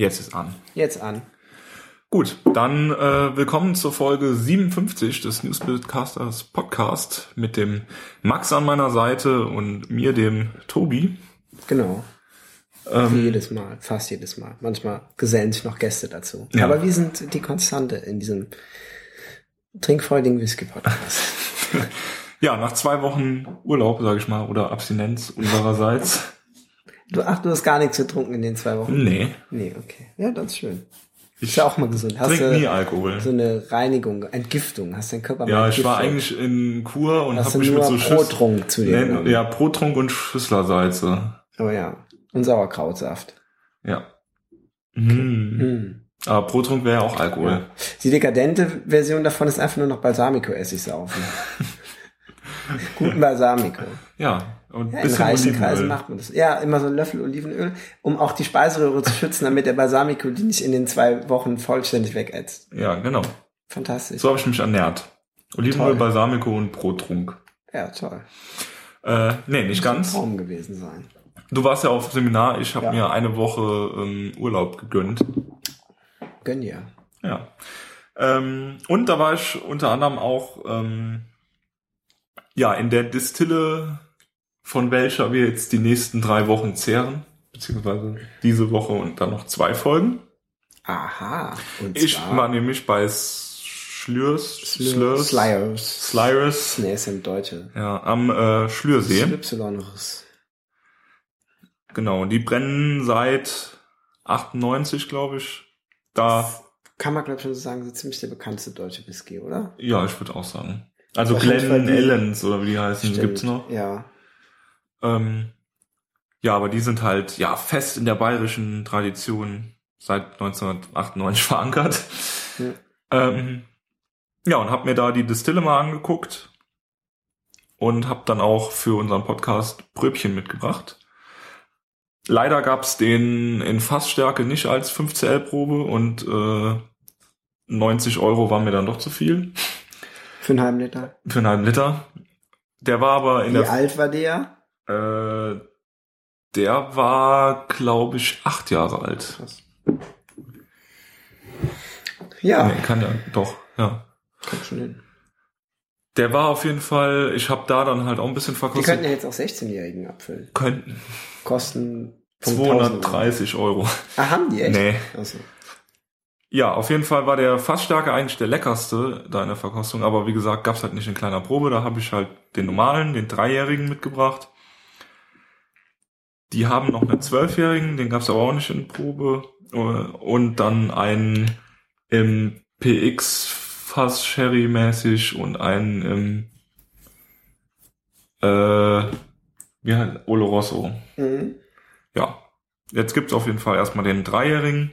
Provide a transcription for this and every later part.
Jetzt ist an. Jetzt an. Gut, dann äh, willkommen zur Folge 57 des Newsbildcasters Podcast mit dem Max an meiner Seite und mir, dem Tobi. Genau. Ähm, jedes Mal, fast jedes Mal. Manchmal gesellen sich noch Gäste dazu. Ja. Aber wir sind die Konstante in diesem trinkfreudigen Whisky-Podcast. ja, nach zwei Wochen Urlaub, sage ich mal, oder Abstinenz unsererseits. Du, ach, du hast gar nichts getrunken in den zwei Wochen? Nee, Nee, okay. Ja, das ist schön. ich Ist ja auch mal gesund. Hast trinke nie Alkohol. so eine Reinigung, Entgiftung? Hast deinen Körper Ja, mal ich war eigentlich in Kur und Hast habe du mich mit nur so Protrunk zu dir? Ja, Protrunk und Schüsslersalze. Oh ja. Und Sauerkrautsaft. Ja. Hm. Hm. Aber Protrunk wäre ja auch Alkohol. Ja. Die dekadente Version davon ist einfach nur noch Balsamico-Essig saufen. Guten Balsamico. Ja, und Ja, in reichen. Kreisen macht man das. Ja, immer so ein Löffel Olivenöl, um auch die Speiseröhre zu schützen, damit der Balsamico die nicht in den zwei Wochen vollständig wegätzt. Ja, genau. Fantastisch. So habe ich mich ernährt. Olivenöl, Toll. Balsamico und Protrunk. Ja, toll. Äh, nee, nicht Muss ganz. ein Traum gewesen sein. Du warst ja auf Seminar, ich habe Ja. mir eine Woche ähm, Urlaub gegönnt. Gönn dir. Ja. Ähm, und da war ich unter anderem auch ähm, ja in der Distille, von welcher wir jetzt die nächsten drei Wochen zehren, beziehungsweise diese Woche und dann noch zwei Folgen. Aha. Und Ich zwar war nämlich bei Schlürs, Slurs. Slyers. Slyrus, Nee, es sind Deutsche. ja, am äh, Schlürsee. Y-Rus. Genau, die brennen seit 98, glaube ich. Da, Kann man, glaube ich, schon so sagen, so ziemlich der bekannteste deutsche Whisky, oder? ja, ich würde auch sagen. Also Wahrscheinlich, Glen weil die- Ellens oder wie die heißen, Stimmt. gibt's noch. Ja. Ähm, ja, aber die sind halt ja fest in der bayerischen Tradition seit 1998 verankert. Ja. Ähm, ja, und habe mir da die Distille mal angeguckt und habe dann auch für unseren Podcast Pröbchen mitgebracht. Leider gab's den in Fassstärke nicht als 5CL-Probe und äh, 90 Euro waren mir dann doch zu viel Für einen halben Liter. für einen halben Liter. Der war aber in Wie der alt war der? Äh, der war, glaube ich, acht Jahre alt. Krass. Ja, Nee, kann ja, doch, ja. kommt schon hin. Der war auf jeden Fall, ich habe da dann halt auch ein bisschen Die verkostet. könnten ja jetzt auch 16-Jährigen abfüllen. Könnten Kosten Punkt 1000 Euro. 230 Euro. Ah, haben die echt? Nee. Achso. Ja, auf jeden Fall war der Fassstärke eigentlich der leckerste da in der Verkostung, aber wie gesagt, gab's halt nicht in kleiner Probe, da habe ich halt den normalen, den dreijährigen mitgebracht. Die haben noch einen zwölfjährigen, den gab's aber auch nicht in Probe und dann einen im PX Fass Sherry mäßig und einen im äh, wie heißt Oloroso. Mhm. Ja, jetzt gibt's auf jeden Fall erstmal den dreijährigen.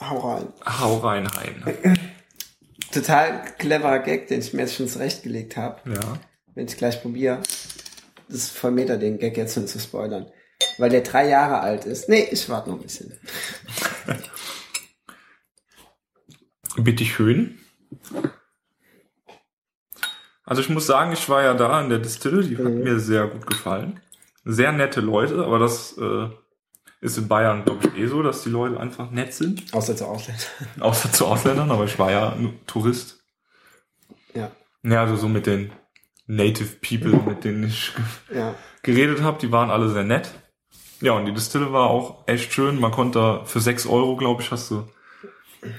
Hau rein. Hau rein, Hein. Total cleverer Gag, den ich mir jetzt schon zurechtgelegt habe. Ja. Wenn ich gleich probiere. Das ist voll Meter, den Gag jetzt schon zu spoilern. Weil der drei Jahre alt ist. Nee, ich warte noch ein bisschen. Bitte schön. Also ich muss sagen, ich war ja da in der Distille, die hat Mhm. mir sehr gut gefallen. Sehr nette Leute, aber das äh, ist in Bayern, glaube ich, eh so, dass die Leute einfach nett sind. Außer zu Ausländern. Außer zu Ausländern, aber ich war ja Tourist. Ja. Ja, also so mit den Native People, mit denen ich Ja. geredet habe, die waren alle sehr nett. Ja, und die Distille war auch echt schön. Man konnte da für 6 Euro, glaube ich, hast du,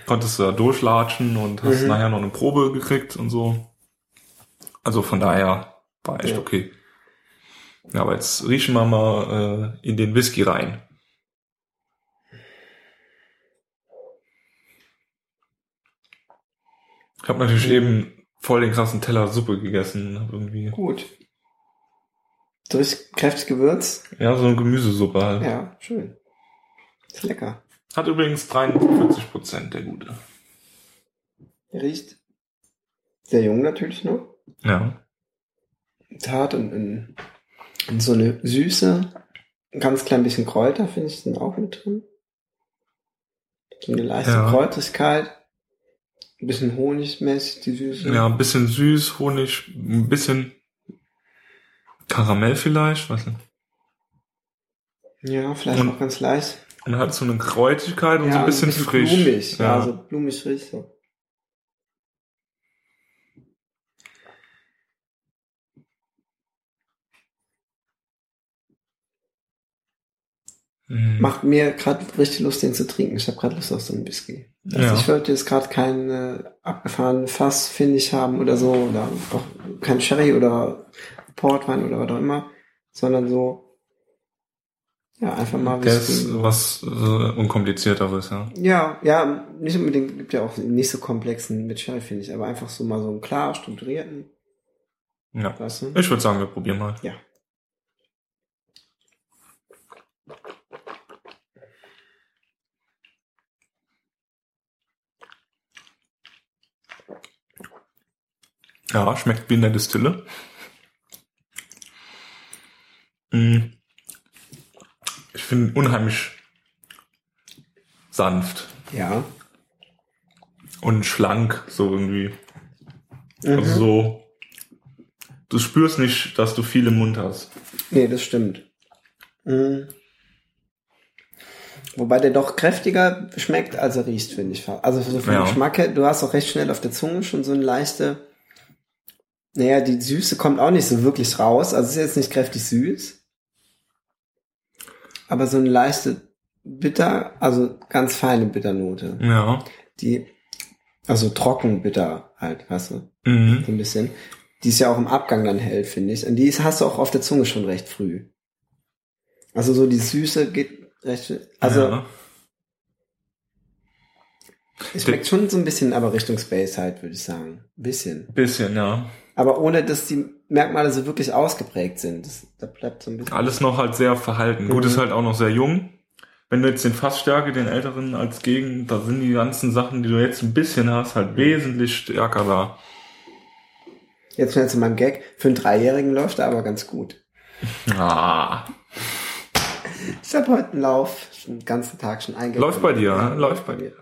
konntest du da durchlatschen und hast Mhm. nachher noch eine Probe gekriegt und so. Also von daher war echt Ja. okay. Ja, aber jetzt riechen wir mal äh, in den Whisky rein. Ich habe natürlich eben voll den krassen Teller Suppe gegessen. Irgendwie. Gut. Durch kräftiges Gewürz. Ja, so eine Gemüsesuppe halt. Ja, schön. Ist lecker. Hat übrigens 43 Prozent, der gute. Riecht sehr jung natürlich noch. Ja. Tat und, und, und so eine Süße. Ein ganz klein bisschen Kräuter, finde ich, sind auch mit drin. So eine leichte Ja. Kräutrigkeit. Ein bisschen honigmäßig, die Süße. Ja, ein bisschen süß, Honig, ein bisschen Karamell vielleicht, weiß nicht. Ja, vielleicht Und- auch ganz leicht. Und hat so eine Kräutigkeit und ja, so ein bisschen, frisch. blumig. Ja, Ja. so blumig frisch. So. Macht mir gerade richtig Lust, den zu trinken. Ich habe gerade Lust auf so einen Whisky. Also Ja. Ich wollte jetzt gerade keinen äh, abgefahrenen Fass, finde ich, haben oder so. Oder auch kein Sherry oder Portwein oder was auch immer. Sondern so, ja, einfach mal Der ist was äh, unkomplizierteres, ja. Ja, ja, nicht unbedingt, gibt ja auch nicht so komplexen mit Sherry, finde ich, aber einfach so mal so einen klar strukturierten, Ja. weißt du? Ich würde sagen, wir probieren mal. Ja. Ja, schmeckt wie in der Distille. Mm. Ich finde unheimlich sanft Ja. und schlank, so irgendwie. Mhm. Also so, du spürst nicht, dass du viel im Mund hast. Nee, das stimmt. Mhm. Wobei der doch kräftiger schmeckt, als er riecht, finde ich. Also so vom Ja. Geschmack her, du hast auch recht schnell auf der Zunge schon so eine leichte, naja, die Süße kommt auch nicht so wirklich raus. Also es ist jetzt nicht kräftig süß. Aber so eine leichte Bitter, also ganz feine Bitternote. Ja. Die, also trocken bitter halt, weißt du, Mhm. so ein bisschen. Die ist ja auch im Abgang dann hält, finde ich. Und die ist, hast du auch auf der Zunge schon recht früh. Also so die Süße geht recht, also ja. es schmeckt schon so ein bisschen aber Richtung Space halt, würde ich sagen. Ein bisschen. bisschen, ja. Aber ohne, dass die Merkmale so wirklich ausgeprägt sind. Das, da bleibt so ein bisschen. Alles noch halt sehr verhalten. Gut, Mhm. ist halt auch noch sehr jung. Wenn du jetzt den Fassstärke, den älteren als gegen, da sind die ganzen Sachen, die du jetzt ein bisschen hast, halt wesentlich stärker da. Jetzt schnell zu meinem Gag. Für einen Dreijährigen läuft er aber ganz gut. Ah. Ich habe heute einen Lauf, den ganzen Tag schon eingebaut. Läuft bei dir, ne? Läuft bei dir.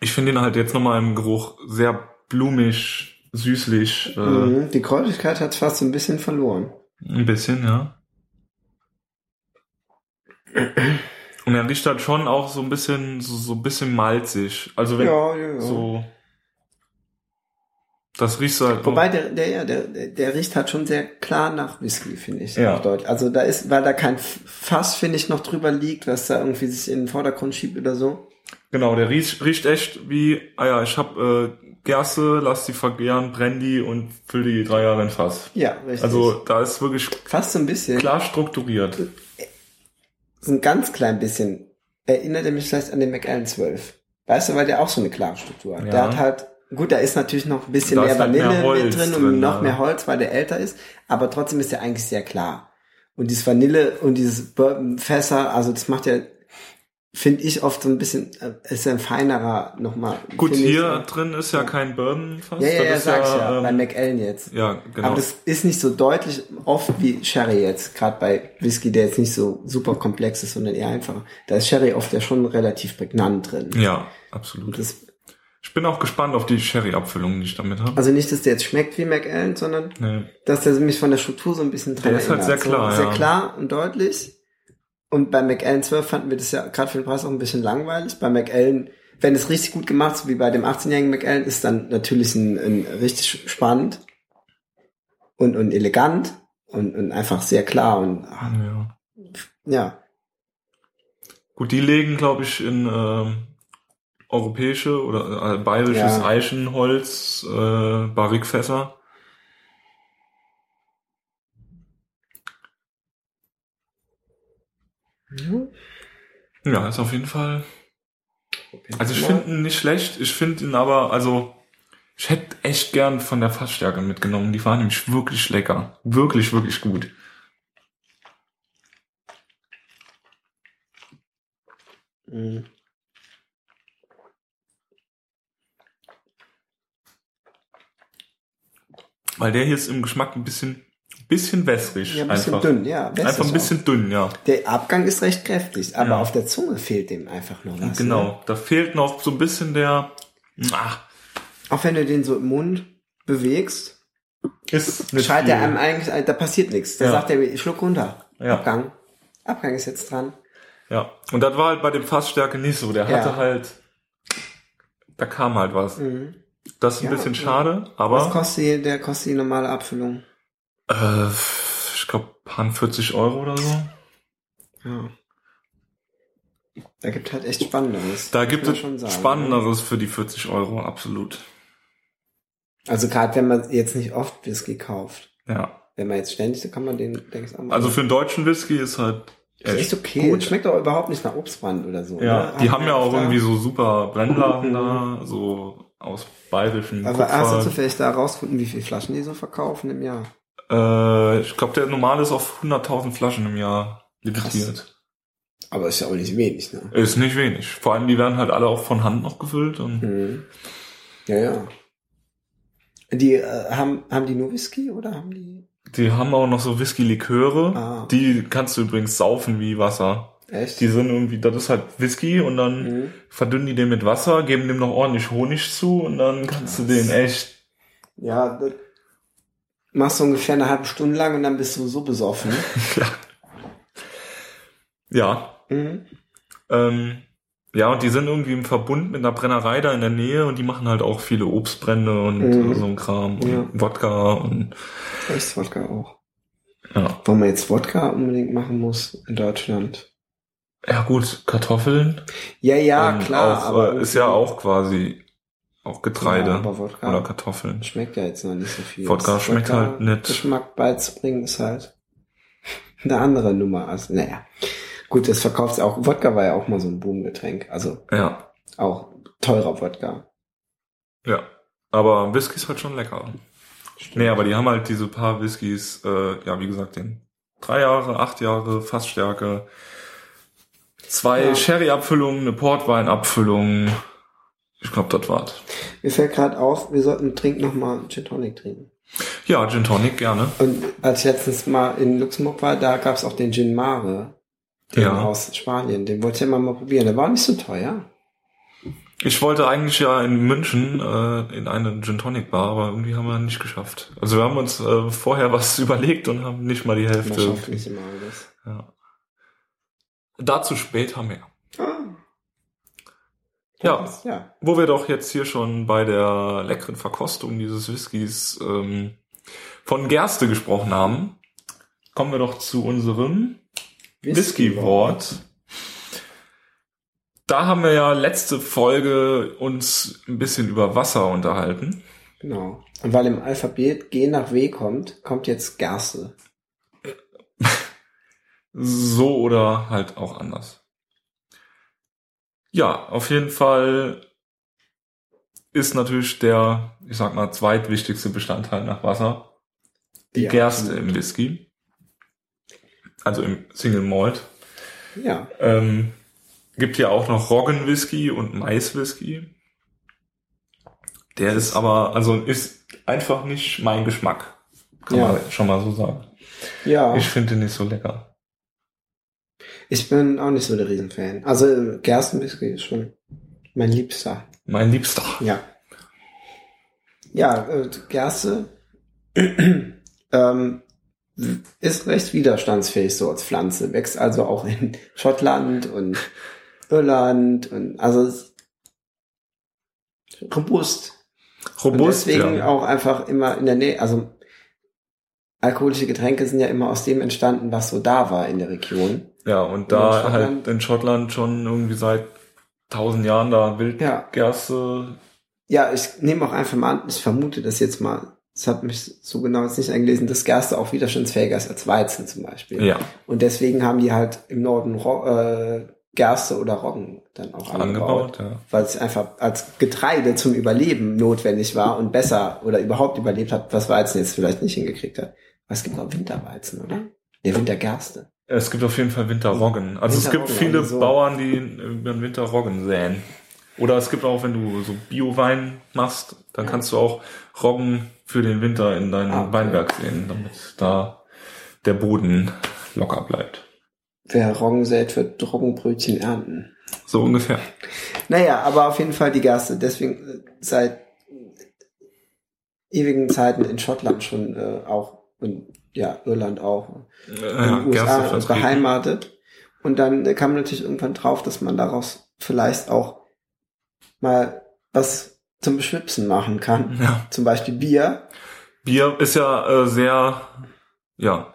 Ich finde ihn halt jetzt nochmal im Geruch sehr blumig, süßlich, äh, Mhm. Die Kräutigkeit hat fast so ein bisschen verloren. ein bisschen, ja. Und er riecht halt schon auch so ein bisschen, so, so ein bisschen malzig. Also wenn, Ja, ja, ja. so, das riechst du halt. Wobei der, der, ja, der, der, riecht halt schon sehr klar nach Whisky, finde ich. Ja. Deutlich. Also da ist, weil da kein Fass, finde ich, noch drüber liegt, was da irgendwie sich in den Vordergrund schiebt oder so. Genau, der riecht, riecht echt wie, ah ja, ich hab äh, Gerste, lass die vergären, brenn die und füll die drei Jahre in Fass. Ja, richtig. Also da ist wirklich fast so ein bisschen. klar strukturiert. So ein ganz klein bisschen erinnert er mich vielleicht an den McAllen 12. Weißt du, weil der auch so eine klare Struktur hat. Ja. Der hat halt, gut, da ist natürlich noch ein bisschen Da mehr ist halt Vanille mehr Holz mit drin und drin, noch ja. mehr Holz, weil der älter ist. Aber trotzdem ist der eigentlich sehr klar. Und dieses Vanille und dieses Bourbon-Fässer, also das macht ja, finde ich oft so ein bisschen, äh, ist ein feinerer nochmal. Gut, finde ich. hier drin ist ja kein Bourbon fast. Ja, ja, ja, das ist sag ich ja, ähm, bei McAllen jetzt. ja, genau. Aber das ist nicht so deutlich oft wie Sherry jetzt, gerade bei Whisky, der jetzt nicht so super komplex ist, sondern eher einfacher. Da ist Sherry oft ja schon relativ prägnant drin. ja, absolut. Das, Ich bin auch gespannt auf die Sherry-Abfüllung, die ich damit habe. also nicht, dass der jetzt schmeckt wie McAllen, sondern Nee. dass der mich von der Struktur so ein bisschen dran Der ist halt sehr klar, so, Sehr ja. klar und deutlich. Und bei McAllen 12 fanden wir das ja gerade für den Preis auch ein bisschen langweilig. Bei McAllen, wenn es richtig gut gemacht ist, wie bei dem 18-jährigen McAllen, ist dann natürlich ein, ein richtig spannend und, und elegant und, und einfach sehr klar und ah, Ja. ja. Gut, die legen, glaube ich, in ähm, europäische oder äh, bayerisches Ja. Eichenholz, äh, Barrikfässer. Ja, ist auf jeden Fall. Also ich finde ihn nicht schlecht, ich finde ihn aber, also ich hätte echt gern von der Fassstärke mitgenommen. Die waren nämlich wirklich lecker. Wirklich, wirklich gut. Mhm. Weil der hier ist im Geschmack ein bisschen, bisschen wässrig. Ja, ein bisschen einfach. dünn, ja. Einfach ein bisschen dünn, ja. auch. Der Abgang ist recht kräftig, aber Ja. auf der Zunge fehlt dem einfach noch was. genau. Ne? Da fehlt noch so ein bisschen der, ach, Auch wenn du den so im Mund bewegst, ist schreit er einem eigentlich, da passiert nichts. Da Ja. sagt er, schluck runter. Ja. Abgang. Abgang ist jetzt dran. Ja. Und das war halt bei dem Fassstärke nicht so. Der hatte halt, da kam halt was. Mhm. Das ist ein bisschen schade, Was aber kostet die, der kostet die normale Abfüllung? Äh, ich glaube, 40 Euro oder so. Ja. Da gibt halt echt Spannenderes. Da gibt es schon sagen, ne? Spannenderes für die 40 Euro, absolut. Also gerade wenn man jetzt nicht oft Whisky kauft. Ja. Wenn man jetzt ständig, dann kann man den, denke ich, auch. Also für einen deutschen Whisky ist halt ist echt okay. gut. Schmeckt auch überhaupt nicht nach Obstbrand oder so. Ja, ne? die haben ja auch irgendwie so super Brennlagen da, so aus bayerischen Aber hast du Kupfer. zufällig da rausgefunden, wie viele Flaschen die so verkaufen im Jahr? Äh, ich glaube, der normale ist auf 100.000 Flaschen im Jahr limitiert. Aber ist ja auch nicht wenig, ne? Ist nicht wenig. Vor allem, die werden halt alle auch von Hand noch gefüllt und Mhm. Ja, ja. Die äh, haben, haben die nur Whisky oder haben die die haben auch noch so Whisky-Liköre. Ah. Die kannst du übrigens saufen wie Wasser. echt? Die sind irgendwie, das ist halt Whisky und dann Mhm. verdünnen die den mit Wasser, geben dem noch ordentlich Honig zu und dann kannst du den echt Ja, das machst du ungefähr eine halbe Stunde lang und dann bist du so besoffen. ja, mhm. Ähm, ja, und die sind irgendwie im Verbund mit einer Brennerei da in der Nähe und die machen halt auch viele Obstbrände und Mhm. so ein Kram und Ja. Wodka und Echt Wodka auch. ja. Warum man jetzt Wodka unbedingt machen muss in Deutschland. Ja gut, Kartoffeln. Ja, ja, und klar, auch, aber äh, ist ja auch quasi auch Getreide Ja, aber Wodka oder Kartoffeln. schmeckt ja jetzt noch nicht so viel. Wodka Das schmeckt halt nicht. Geschmack beizubringen ist halt eine andere Nummer. Also, naja. Gut, das verkauft auch. Wodka war ja auch mal so ein Boomgetränk. Also Ja, auch teurer Wodka. ja. Aber Whisky ist halt schon lecker. Nee, aber die haben halt diese paar Whiskys, äh, ja, wie gesagt, den drei Jahre, acht Jahre, Fassstärke, zwei Ja. Sherry-Abfüllungen, eine Portwein-Abfüllung. Ich glaube, das war's. Mir fällt gerade auf, wir sollten dringend nochmal Gin Tonic trinken. Ja, Gin Tonic gerne. Und als ich letztens mal in Luxemburg war, da gab's auch den Gin Mare. Den Ja. aus Spanien. Den wollte ich immer mal probieren. Der war nicht so teuer. Ich wollte eigentlich ja in München äh, in eine Gin Tonic Bar, aber irgendwie haben wir nicht geschafft. Also wir haben uns äh, vorher was überlegt und haben nicht mal die Man Hälfte. schafft nicht immer alles. Ja. Dazu später mehr. Ah. Ja. Ja. Wo wir doch jetzt hier schon bei der leckeren Verkostung dieses Whiskys ähm, von Gerste gesprochen haben, kommen wir doch zu unserem Whisky-Wort. Da haben wir ja letzte Folge uns ein bisschen über Wasser unterhalten. Genau. Und weil im Alphabet G nach W kommt, kommt jetzt Gerste. So oder halt auch anders. Ja, auf jeden Fall ist natürlich der, ich sag mal, zweitwichtigste Bestandteil nach Wasser die Ja, Gerste absolut. im Whisky. Also im Single Malt. Ja. Ähm, gibt ja auch noch Roggenwhisky und Maiswhisky. Der ist aber, also ist einfach nicht mein Geschmack. Kann Ja. man schon mal so sagen. Ja. Ich finde den nicht so lecker. Ich bin auch nicht so der Riesenfan. Also Gerstenwhisky ist schon mein Liebster. Mein Liebster. Ja. Ja, äh, Gerste ähm, ist recht widerstandsfähig so als Pflanze. Wächst also auch in Schottland und Irland und also ist robust. Und Robust, deswegen ja. auch einfach immer in der Nähe, also alkoholische Getränke sind ja immer aus dem entstanden, was so da war in der Region. Ja, und in da Schottland- halt in Schottland schon irgendwie seit tausend Jahren da Ja. Wildgerste. Ja, ich nehme auch einfach mal an, ich vermute das jetzt mal, das hat mich so genau jetzt nicht eingelesen, dass Gerste auch widerstandsfähiger ist als Weizen zum Beispiel. Ja, Und deswegen haben die halt im Norden äh, Gerste oder Roggen dann auch angebaut. angebaut, ja. Weil es einfach als Getreide zum Überleben notwendig war und besser oder überhaupt überlebt hat, was Weizen jetzt vielleicht nicht hingekriegt hat. Es gibt auch Winterweizen, oder? Der Wintergerste. Es gibt auf jeden Fall Winterroggen. Also es gibt Winterroggen, viele also so. Bauern, die über den Winter Roggen säen. Oder es gibt auch, wenn du so Bio-Wein machst, dann Ja. kannst du auch Roggen für den Winter in deinen Ah, okay. Weinberg säen, damit da der Boden locker bleibt. Wer Roggen sät, wird Roggenbrötchen ernten. So ungefähr. Naja, aber auf jeden Fall die Gerste. Deswegen äh, seit ewigen Zeiten in Schottland schon äh, auch und ja, Irland auch, in ja, den USA beheimatet. Und dann kam natürlich irgendwann drauf, dass man daraus vielleicht auch mal was zum Beschwipsen machen kann. Ja. Zum Beispiel Bier. Bier ist ja äh, sehr, ja,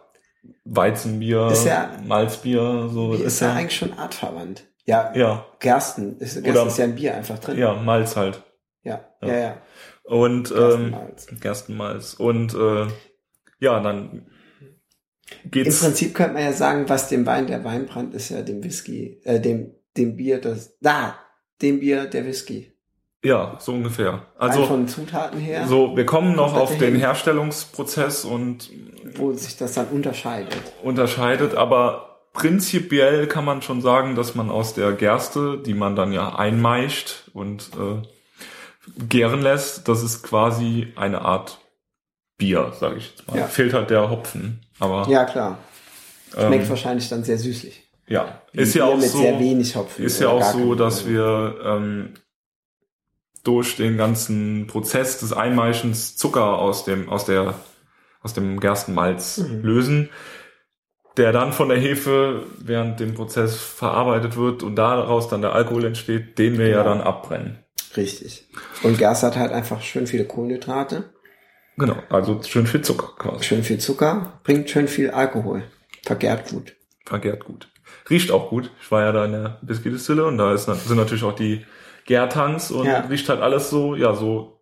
Weizenbier, Ist ja- Malzbier, so Bier ist ja eigentlich schon artverwandt. Ja, ja, Gersten. Ist, Gersten Oder- ist ja ein Bier einfach drin. ja, Malz halt. ja, Ja. ja. ja. Und ähm, Gerstenmalz. Gerstenmalz. Und äh, ja, dann Im geht's. Prinzip könnte man ja sagen, was dem Wein der Weinbrand ist ja dem Whisky, äh, dem, dem Bier das, da, dem Bier der Whisky. Ja, so ungefähr. Also Also von Zutaten her, so, wir kommen noch auf den Herstellungsprozess und wo sich das dann unterscheidet. unterscheidet, aber prinzipiell kann man schon sagen, dass man aus der Gerste, die man dann ja einmeischt und äh, gären lässt, das ist quasi eine Art Bier, sage ich jetzt mal. Ja. Fehlt halt der Hopfen, aber Ja, klar. Schmeckt ähm, wahrscheinlich dann sehr süßlich. ja, ist ja auch mit so, sehr wenig Hopfen. ist ja auch so, dass wir ähm, durch den ganzen Prozess des Einmeischens Zucker aus dem aus der aus dem Gerstenmalz Mhm. lösen, der dann von der Hefe während dem Prozess verarbeitet wird und daraus dann der Alkohol entsteht, den wir ja Genau. dann abbrennen. Richtig. Und Gerste hat halt einfach schön viele Kohlenhydrate, Genau, also schön viel Zucker quasi. schön viel Zucker, bringt schön viel Alkohol. Vergärt gut. Vergärt gut. Riecht auch gut. Ich war ja da in der Whisky-Distille und da ist, sind natürlich auch die Gärtanks und Ja. riecht halt alles so, ja, so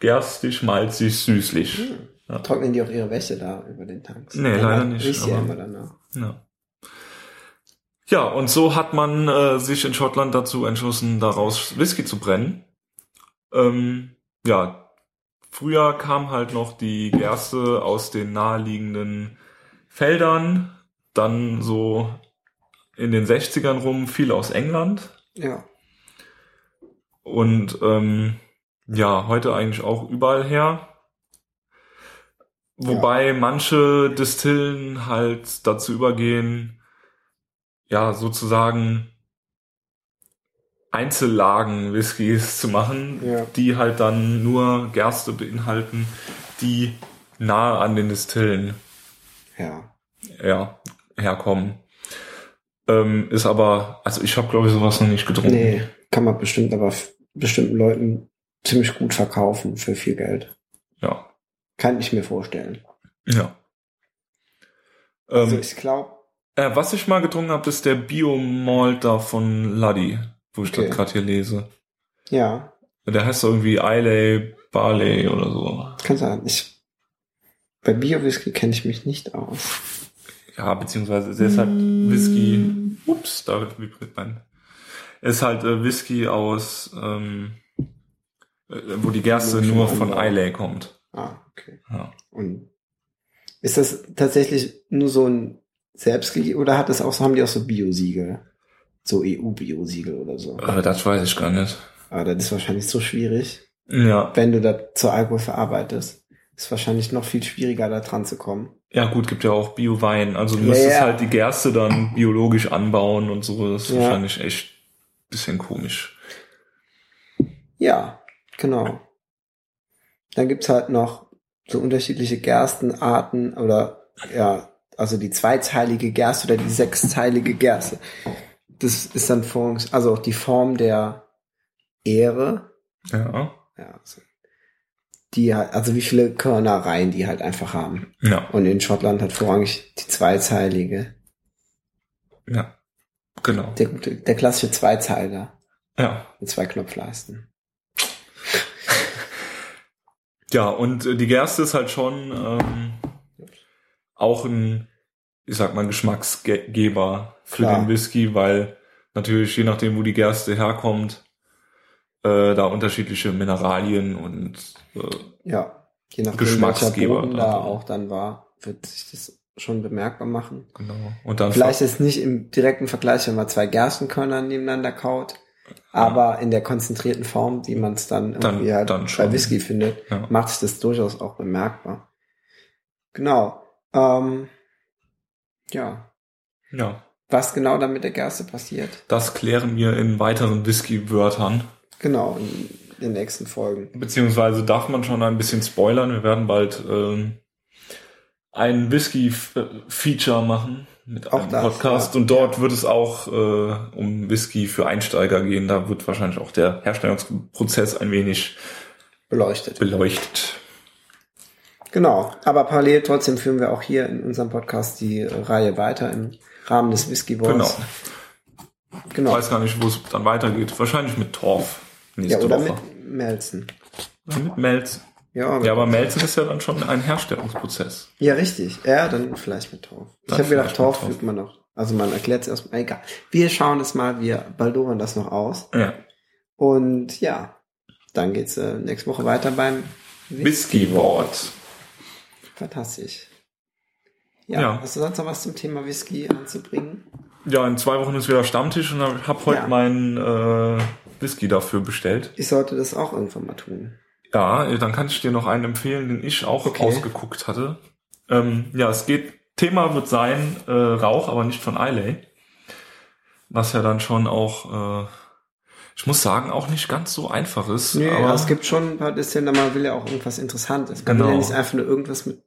gerstig, malzig, süßlich. Ja. Trocknen die auch ihre Wäsche da über den Tanks? Nee, Dann leider nicht, Riecht ja aber- immer danach. Ja. Ja, und so hat man äh, sich in Schottland dazu entschlossen, daraus Whisky zu brennen. Ähm, ja, früher kam halt noch die Gerste aus den naheliegenden Feldern, dann so in den 60ern rum viel aus England Ja. und ähm, ja, heute eigentlich auch überall her. Wobei manche Distillen halt dazu übergehen, ja, sozusagen Einzellagen Whiskys zu machen, Ja. die halt dann nur Gerste beinhalten, die nahe an den Distillen Ja. ja, herkommen. Ähm, ist aber, also ich habe glaube ich sowas noch nicht getrunken. Nee, kann man bestimmt aber bestimmten Leuten ziemlich gut verkaufen für viel Geld. Ja, Kann ich mir vorstellen. ja. Also Ähm, ich glaube, äh, was ich mal getrunken habe, ist der Bio-Malt da von Luddy, wo ich Okay. das gerade hier lese. ja, Der heißt irgendwie Islay Barley oder so. kann sein. Ich, bei Bio-Whisky kenne ich mich nicht aus. Ja, beziehungsweise es ist halt Whisky. Ups, da vibriert mein. Es ist halt äh, Whisky aus, ähm, äh, wo die Gerste Nur nur von. Islay kommt. Ah, okay. Ja. Und ist das tatsächlich nur so ein Selbstgegeben oder hat das auch, haben die auch so Bio-Siegel? So EU-Bio-Siegel oder so? Äh, das weiß ich gar nicht. Aber das ist wahrscheinlich so schwierig. Ja. Wenn du da zu Alkohol verarbeitest, ist wahrscheinlich noch viel schwieriger, da dran zu kommen. Ja, gut, gibt ja auch Bio-Wein. Also du müsstest ja. halt die Gerste dann biologisch anbauen und so. Das ist Ja. wahrscheinlich echt bisschen komisch. Ja, genau. Dann gibt's halt noch so unterschiedliche Gerstenarten oder ja, also die zweizeilige Gerste oder die sechsteilige Gerste. Das ist dann Form, also auch die Form der Ähre. Ja. Ja, also die halt, also wie viele Körnereien die halt einfach haben. Ja. Und in Schottland hat vorrangig die zweizeilige, Ja. Genau. der der klassische Zweizeiler Ja. mit zwei Knopfleisten. Ja, und äh, die Gerste ist halt schon ähm, auch ein, ich sag mal, Geschmacksgeber für Klar. den Whisky, weil natürlich je nachdem, wo die Gerste herkommt, äh, da unterschiedliche Mineralien und äh, Ja, je nachdem Geschmacksgeber Boden dann. da auch dann war, wird sich das schon bemerkbar machen. genau. Und dann Vielleicht ist nicht im direkten Vergleich, wenn man zwei Gerstenkörner nebeneinander kaut, aber in der konzentrierten Form, wie man es dann Dann- irgendwie halt dann bei. Whisky findet, Ja. macht sich das durchaus auch bemerkbar. Genau. Ähm, ja. ja, Was genau dann mit der Gerste passiert? das klären wir in weiteren Whisky-Wörtern. Genau, in den nächsten Folgen. Beziehungsweise darf man schon ein bisschen spoilern. Wir werden bald ähm, ein Whisky-Feature machen mit Auch einem das, Podcast ja. und dort wird es auch äh, um Whisky für Einsteiger gehen. Da wird wahrscheinlich auch der Herstellungsprozess ein wenig Beleuchtet. beleuchtet. Genau. Aber parallel trotzdem führen wir auch hier in unserem Podcast die Reihe weiter im Rahmen des Whisky Wars. Genau. Ich Genau. weiß gar nicht, wo es dann weitergeht. Wahrscheinlich mit Torf Ja, nächste oder Woche. mit Melzen. mit Melzen. Ja, Ja, aber Melzen ist ja dann schon ein Herstellungsprozess. ja, richtig. Ja, dann vielleicht mit Torf. Ich Dann habe gedacht, Torf fügt man noch. Also man erklärt es erstmal. Egal. Wir schauen es mal, wir baldowern das noch aus. Ja. Und ja, dann geht's äh, nächste Woche weiter beim Whisky-Wort. Fantastisch. Ja, Ja. hast du sonst noch was zum Thema Whisky anzubringen? Ja, in zwei Wochen ist wieder Stammtisch und ich habe heute Ja. meinen äh, Whisky dafür bestellt. Ich sollte das auch irgendwann mal tun. Ja, dann kann ich dir noch einen empfehlen, den ich auch Okay. ausgeguckt hatte. Ähm, ja, es geht, Thema wird sein äh, Rauch, aber nicht von Islay. Was ja dann schon auch, äh, ich muss sagen, auch nicht ganz so einfach ist. Nee, aber es gibt schon ein paar Distillen, man will ja auch irgendwas Interessantes. Man Genau. will ja nicht einfach nur irgendwas mit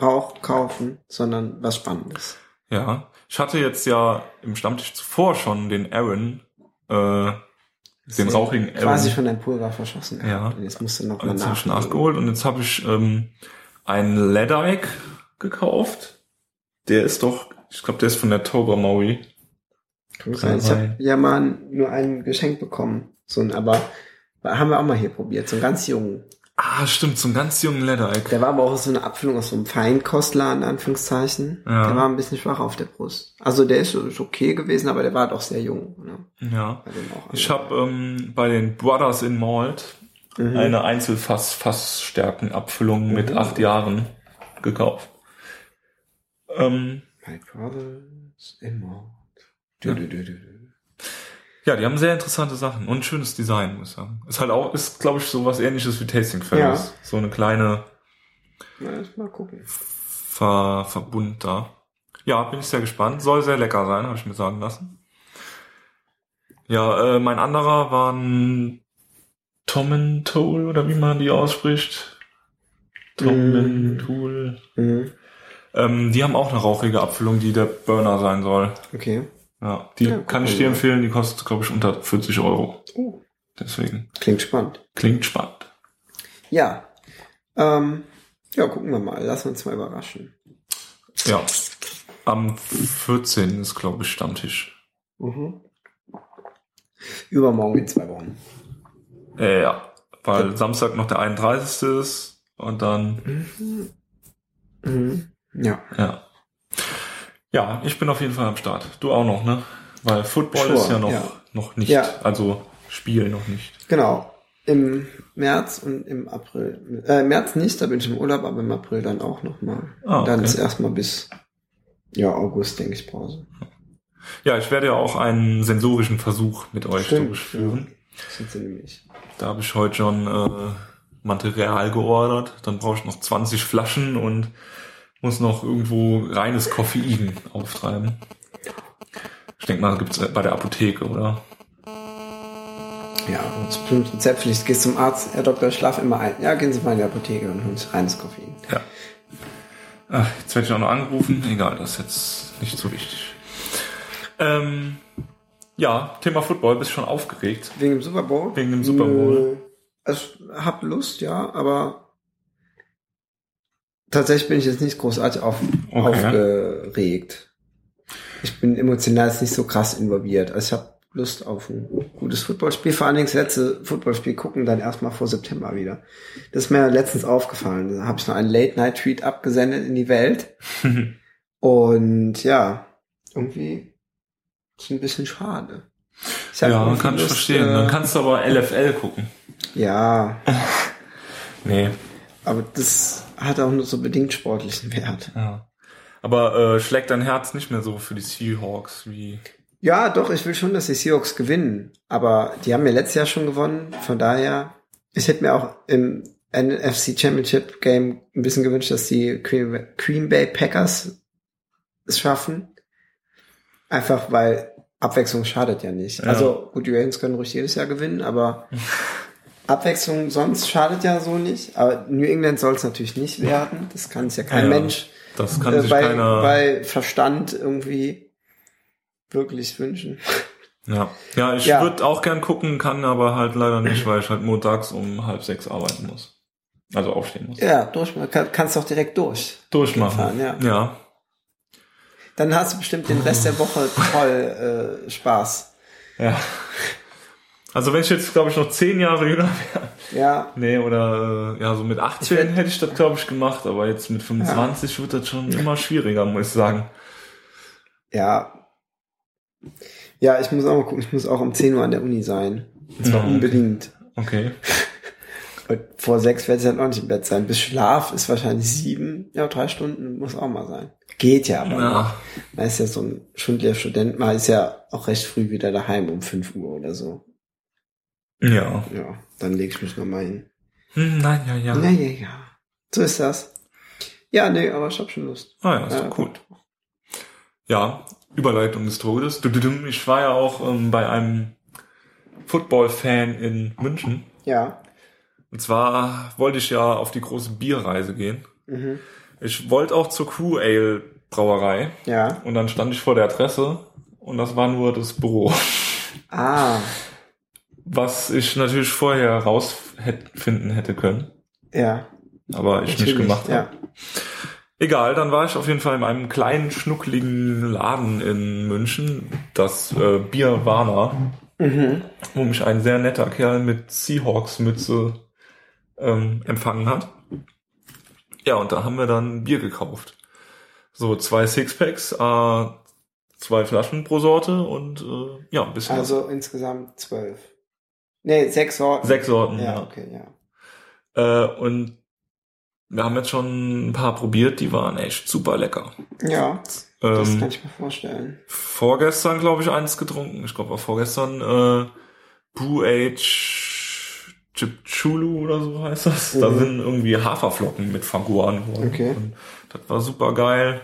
Rauch kaufen, sondern was Spannendes. Ja, ich hatte jetzt ja im Stammtisch zuvor schon den Aaron, äh, den rauchigen Aaron. Quasi von deinem Pulver verschossen. Ja. Und jetzt musst du noch mal Jetzt habe ich nach. nachgeholt und jetzt habe ich ähm, einen Leatherneck gekauft. Der ist doch, ich glaube, der ist von der Toba Maui. Kann sein. Ich habe ja mal nur ein Geschenk bekommen. So ein, aber haben wir auch mal hier probiert. So einen ganz jungen. Ah, stimmt, so einen ganz jungen Leatherneck. Der war aber auch so eine Abfüllung aus so einem Feinkostler, in Anführungszeichen. Ja. Der war ein bisschen schwach auf der Brust. Also der ist, ist okay gewesen, aber der war doch sehr jung. Ne? Ja. Ich habe ähm, bei den Brothers in Malt Mhm. eine Einzelfass-Fassstärkenabfüllung mit Mhm. acht Jahren gekauft. Ähm, My Brothers immer. Ja. Du, du, du, du, du. Ja, die haben sehr interessante Sachen und ein schönes Design, muss ich sagen. Ist halt auch, ist glaube ich so was ähnliches wie Tasting Fellows. Ja. So eine kleine Na, mal gucken. Ver Verbund da. Ja, bin ich sehr gespannt. Soll sehr lecker sein, habe ich mir sagen lassen. Ja, äh, mein anderer war ein Tomentol oder wie man die ausspricht. Tomentool. Mhm. Ähm, die haben auch eine rauchige Abfüllung, die der Burner sein soll. Okay. Ja, die Ja, kann ich dir empfehlen. Die kostet, glaube ich, unter 40 Euro. Oh, Deswegen klingt spannend. klingt spannend. Ja. Ähm, ja, gucken wir mal. Lassen wir uns mal überraschen. Ja. Am 14. ist, glaube ich, Stammtisch. Mhm. Übermorgen in zwei Wochen. Äh, ja, weil Samstag noch der 31. ist und dann, Mhm. Ja. ja. Ja, ich bin auf jeden Fall am Start. Du auch noch, ne? Weil Football Sure, ist ja noch, ja. noch nicht, Ja. also Spiel noch nicht. Genau. Im März und im April. Äh, im März nicht, da bin ich im Urlaub, aber im April dann auch nochmal. Ah, Dann okay. ist erstmal bis ja, August, denke ich, Pause. Ja, ich werde ja auch einen sensorischen Versuch mit euch Stimmt, durchführen. Das sind sie nämlich. Da habe ich heute schon äh, Material geordert. Dann brauche ich noch 20 Flaschen und muss noch irgendwo reines Koffein auftreiben. Ich denke mal, gibt's bei der Apotheke, oder? Ja, und es ist bestimmt rezeptpflichtig. Gehst zum Arzt, Herr Doktor, ich schlaf immer ein. Ja, gehen Sie mal in die Apotheke und holen sich reines Koffein. Ja. Ach, jetzt werde ich auch noch angerufen. Egal, das ist jetzt nicht so wichtig. Ähm, ja, Thema Football, bist schon aufgeregt. Wegen dem Super Bowl? Wegen dem Super Bowl. Nö. Also, hab Lust, ja, aber tatsächlich bin ich jetzt nicht großartig auf, Okay. aufgeregt. Ich bin emotional jetzt nicht so krass involviert. Also ich habe Lust auf ein gutes Footballspiel. Vor allen Dingen das letzte Footballspiel gucken dann erstmal vor September wieder. Das ist mir letztens aufgefallen. Da habe ich noch einen Late-Night-Tweet abgesendet in die Welt. Und ja, irgendwie ist ein bisschen schade. Ich ja, irgendwie kann ich Lust, verstehen. äh, Dann kannst du aber LFL gucken. Ja, Nee. Aber das hat auch nur so bedingt sportlichen Wert. Ja. Aber äh, schlägt dein Herz nicht mehr so für die Seahawks wie. Ja, doch, ich will schon, dass die Seahawks gewinnen. Aber die haben ja letztes Jahr schon gewonnen. Von daher, ich hätte mir auch im NFC Championship Game ein bisschen gewünscht, dass die Green Green Bay Packers es schaffen. Einfach weil Abwechslung schadet ja nicht. Ja. Also gut, die Ravens können ruhig jedes Jahr gewinnen, aber Abwechslung sonst schadet ja so nicht, aber New England soll es natürlich nicht werden. Das kann es ja kein Ja, Mensch Das kann äh, sich bei, keiner. bei Verstand irgendwie wirklich wünschen. ja. ja, ich Ja. würde auch gern gucken, kann aber halt leider nicht, weil ich halt montags um halb sechs arbeiten muss. Also aufstehen muss. Ja, durch, kann, kannst doch direkt durch. Durchmachen. Fahren, ja. ja. Dann hast du bestimmt den Rest der Woche voll äh, Spaß. Ja. Also wenn ich jetzt, glaube ich, noch zehn Jahre jünger wäre, Ja, nee, oder äh, ja, so mit 18 werd- hätte ich das, glaube ich, gemacht, aber jetzt mit 25 wird das schon immer schwieriger, muss ich sagen. ja. Ja, ich muss auch mal gucken, ich muss auch um 10 Uhr an der Uni sein. Und zwar Ja, unbedingt. Okay. Und vor sechs werde ich dann auch nicht im Bett sein. Bis Schlaf ist wahrscheinlich sieben, ja, drei Stunden muss auch mal sein. Geht ja, aber Ja. man ist ja so ein schundlicher Student, man ist ja auch recht früh wieder daheim um 5 Uhr oder so. Ja. Ja, dann lege ich mich nochmal hin. Hm, nein, ja, ja. Ja, ja, ja. So ist das. Ja, nee, aber ich hab schon Lust. Ah ja, ist Ja, doch gut. Ja, Überleitung des Todes. Ich war ja auch ähm, bei einem Football-Fan in München. Ja. Und zwar wollte ich ja auf die große Bierreise gehen. Mhm. Ich wollte auch zur Crew Ale Brauerei. Ja. Und dann stand ich vor der Adresse und das war nur das Büro. Ah, Was ich natürlich vorher herausfinden hätte können, aber ja. ich Natürlich, nicht gemacht habe. Ja. Egal, dann war ich auf jeden Fall in einem kleinen, schnuckligen Laden in München, das äh, Bier Warner, Mhm. wo mich ein sehr netter Kerl mit Seahawks-Mütze ähm, empfangen hat. Ja, und da haben wir dann Bier gekauft. So zwei Sixpacks, äh, zwei Flaschen pro Sorte und äh, ja, ein bisschen Also insgesamt zwölf. Nee, sechs Sorten. sechs Sorten. Ja, Ja, okay, ja. Äh, und wir haben jetzt schon ein paar probiert, die waren echt super lecker. Ja, das Ähm, kann ich mir vorstellen. vorgestern, glaube ich, eins getrunken. Ich glaube, war vorgestern äh, Brew Age Chipchulu oder so heißt das. Da Mhm. sind irgendwie Haferflocken mit Fanguan drin. Okay. Und das war super geil.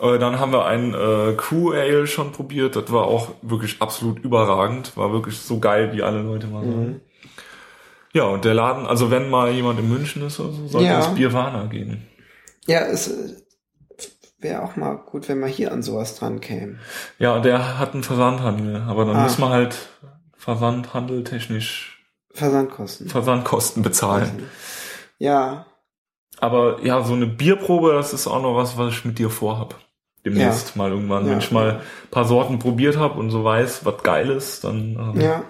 Äh, dann haben wir ein äh, Crew Ale schon probiert. Das war auch wirklich absolut überragend. War wirklich so geil, wie alle Leute mal sagen. Mhm. Ja, und der Laden, also wenn mal jemand in München ist oder so, sollte Ja. ins Bierwana gehen. Ja, es wäre auch mal gut, wenn man hier an sowas dran käme. Ja, der hat einen Versandhandel, aber dann Ah. müssen wir halt Versandhandel technisch Versandkosten. Versandkosten bezahlen. Ja, Aber ja, so eine Bierprobe, das ist auch noch was, was ich mit dir vorhab. Demnächst mal irgendwann. Ja. Wenn ich mal ein paar Sorten probiert habe und so weiß, was geil ist, dann äh, ja,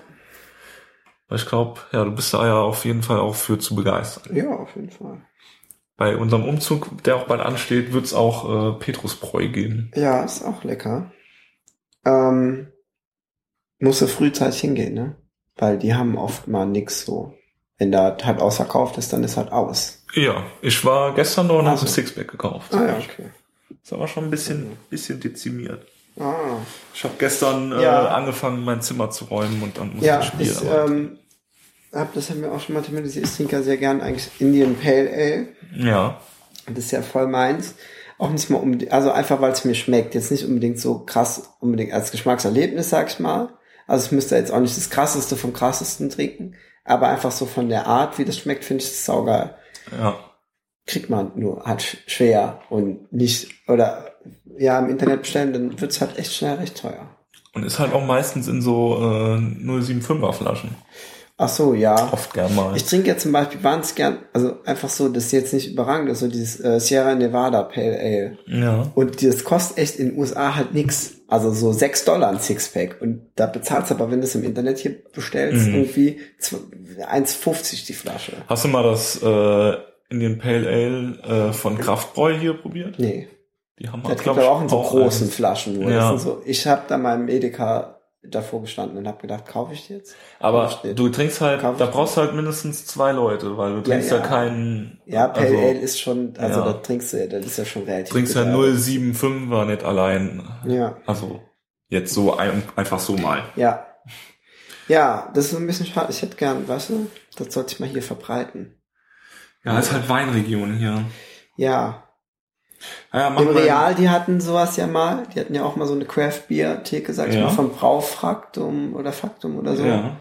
weil ich glaube, ja, du bist da ja auf jeden Fall auch für zu begeistern. ja, auf jeden Fall. Bei unserem Umzug, der auch bald ansteht, wird's auch äh, Petrusbräu geben. Ja, ist auch lecker. Ähm, musst du frühzeitig hingehen, ne? Weil die haben oft mal nix so. Wenn da halt ausverkauft ist, dann ist halt aus. Ja, ich war gestern noch und habe Ach so. ein Sixpack gekauft. Ah ja, okay. Ist aber schon ein bisschen, bisschen dezimiert. Ah. Ich habe gestern äh, Ja. angefangen, mein Zimmer zu räumen und dann musste Ja, ich ich spielen. aber- ähm, hab, das haben wir auch schon mal thematisiert. Ich trinke ja sehr gern eigentlich Indian Pale Ale. ja, Das ist ja voll meins. Auch nicht mal unbedingt, also einfach weil es mir schmeckt. Jetzt nicht unbedingt so krass, unbedingt als Geschmackserlebnis, sag ich mal. Also ich müsste jetzt auch nicht das krasseste vom krassesten trinken. Aber einfach so von der Art, wie das schmeckt, finde ich das saugeil. ja. Kriegt man nur halt sch- schwer und nicht, oder ja, im Internet bestellen, dann wird's halt echt schnell recht teuer. Und ist halt auch meistens in so äh, 075er Flaschen. Ach so, ja. Oft gern mal. Ich trinke ja zum Beispiel wahnsinnig gern, also einfach so, das ist jetzt nicht überragend, ist so dieses äh, Sierra Nevada Pale Ale. ja. Und das kostet echt in den USA halt nix. Also so sechs Dollar ein Sixpack. Und da bezahlst du aber, wenn du es im Internet hier bestellst, Mhm. irgendwie zw- 1,50 die Flasche. Hast du mal das äh, Indian Pale Ale äh, von Kraftbräu hier probiert? Nee. Die haben halt, gibt glaub aber ich, auch in so großen. Flaschen. Nur. Ja. So, ich habe da im Edeka davor gestanden und habe gedacht, kaufe ich die jetzt? Aber du trinkst halt, Kauf da brauchst du halt mindestens zwei Leute, weil du trinkst ja, ja. keinen. Ja, Pale also, Ale ist schon, also ja. da trinkst du, das ist ja schon relativ. trinkst ja bitter. 075er nicht allein. Ja, Also jetzt so ein, einfach so mal. ja. Ja, das ist ein bisschen schade. Ich hätte gern, weißt du, das sollte ich mal hier verbreiten. Ja, ist halt Weinregion hier. Ja, Ja, Im Real, die hatten sowas ja mal. Die hatten ja auch mal so eine Craft Beer Theke, sag ich Ja. mal, von Braufraktum oder Faktum oder so. Ja.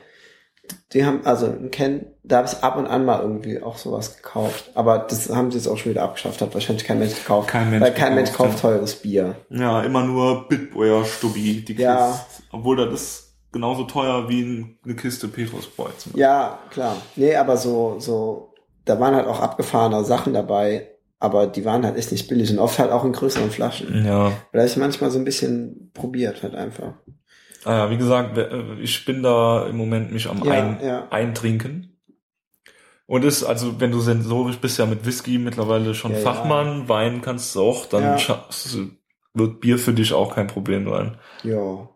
Die haben, also Ken, da habe ich ab und an mal irgendwie auch sowas gekauft. Aber das haben sie jetzt auch schon wieder abgeschafft. Hat wahrscheinlich kein Mensch gekauft. Kein Mensch weil kein Mensch gekauft, kauft teures Bier. Ja, immer nur Bitboyer Stubbi, die Ja. Kiste. Obwohl das ist genauso teuer wie ein- eine Kiste Petrusbräu zum Beispiel. Ja, klar. Nee, aber so, so, da waren halt auch abgefahrene Sachen dabei, aber die waren halt echt nicht billig und oft halt auch in größeren Flaschen. Ja. Hab ich manchmal so ein bisschen probiert halt einfach. Ah ja, wie gesagt, äh, ich bin da im Moment mich am Ja, ein, ja. Eintrinken. Und ist, also wenn du sensorisch bist, ja mit Whisky mittlerweile schon Ja. Fachmann, Wein kannst du auch, dann schaffst wird Bier für dich auch kein Problem sein. Ja.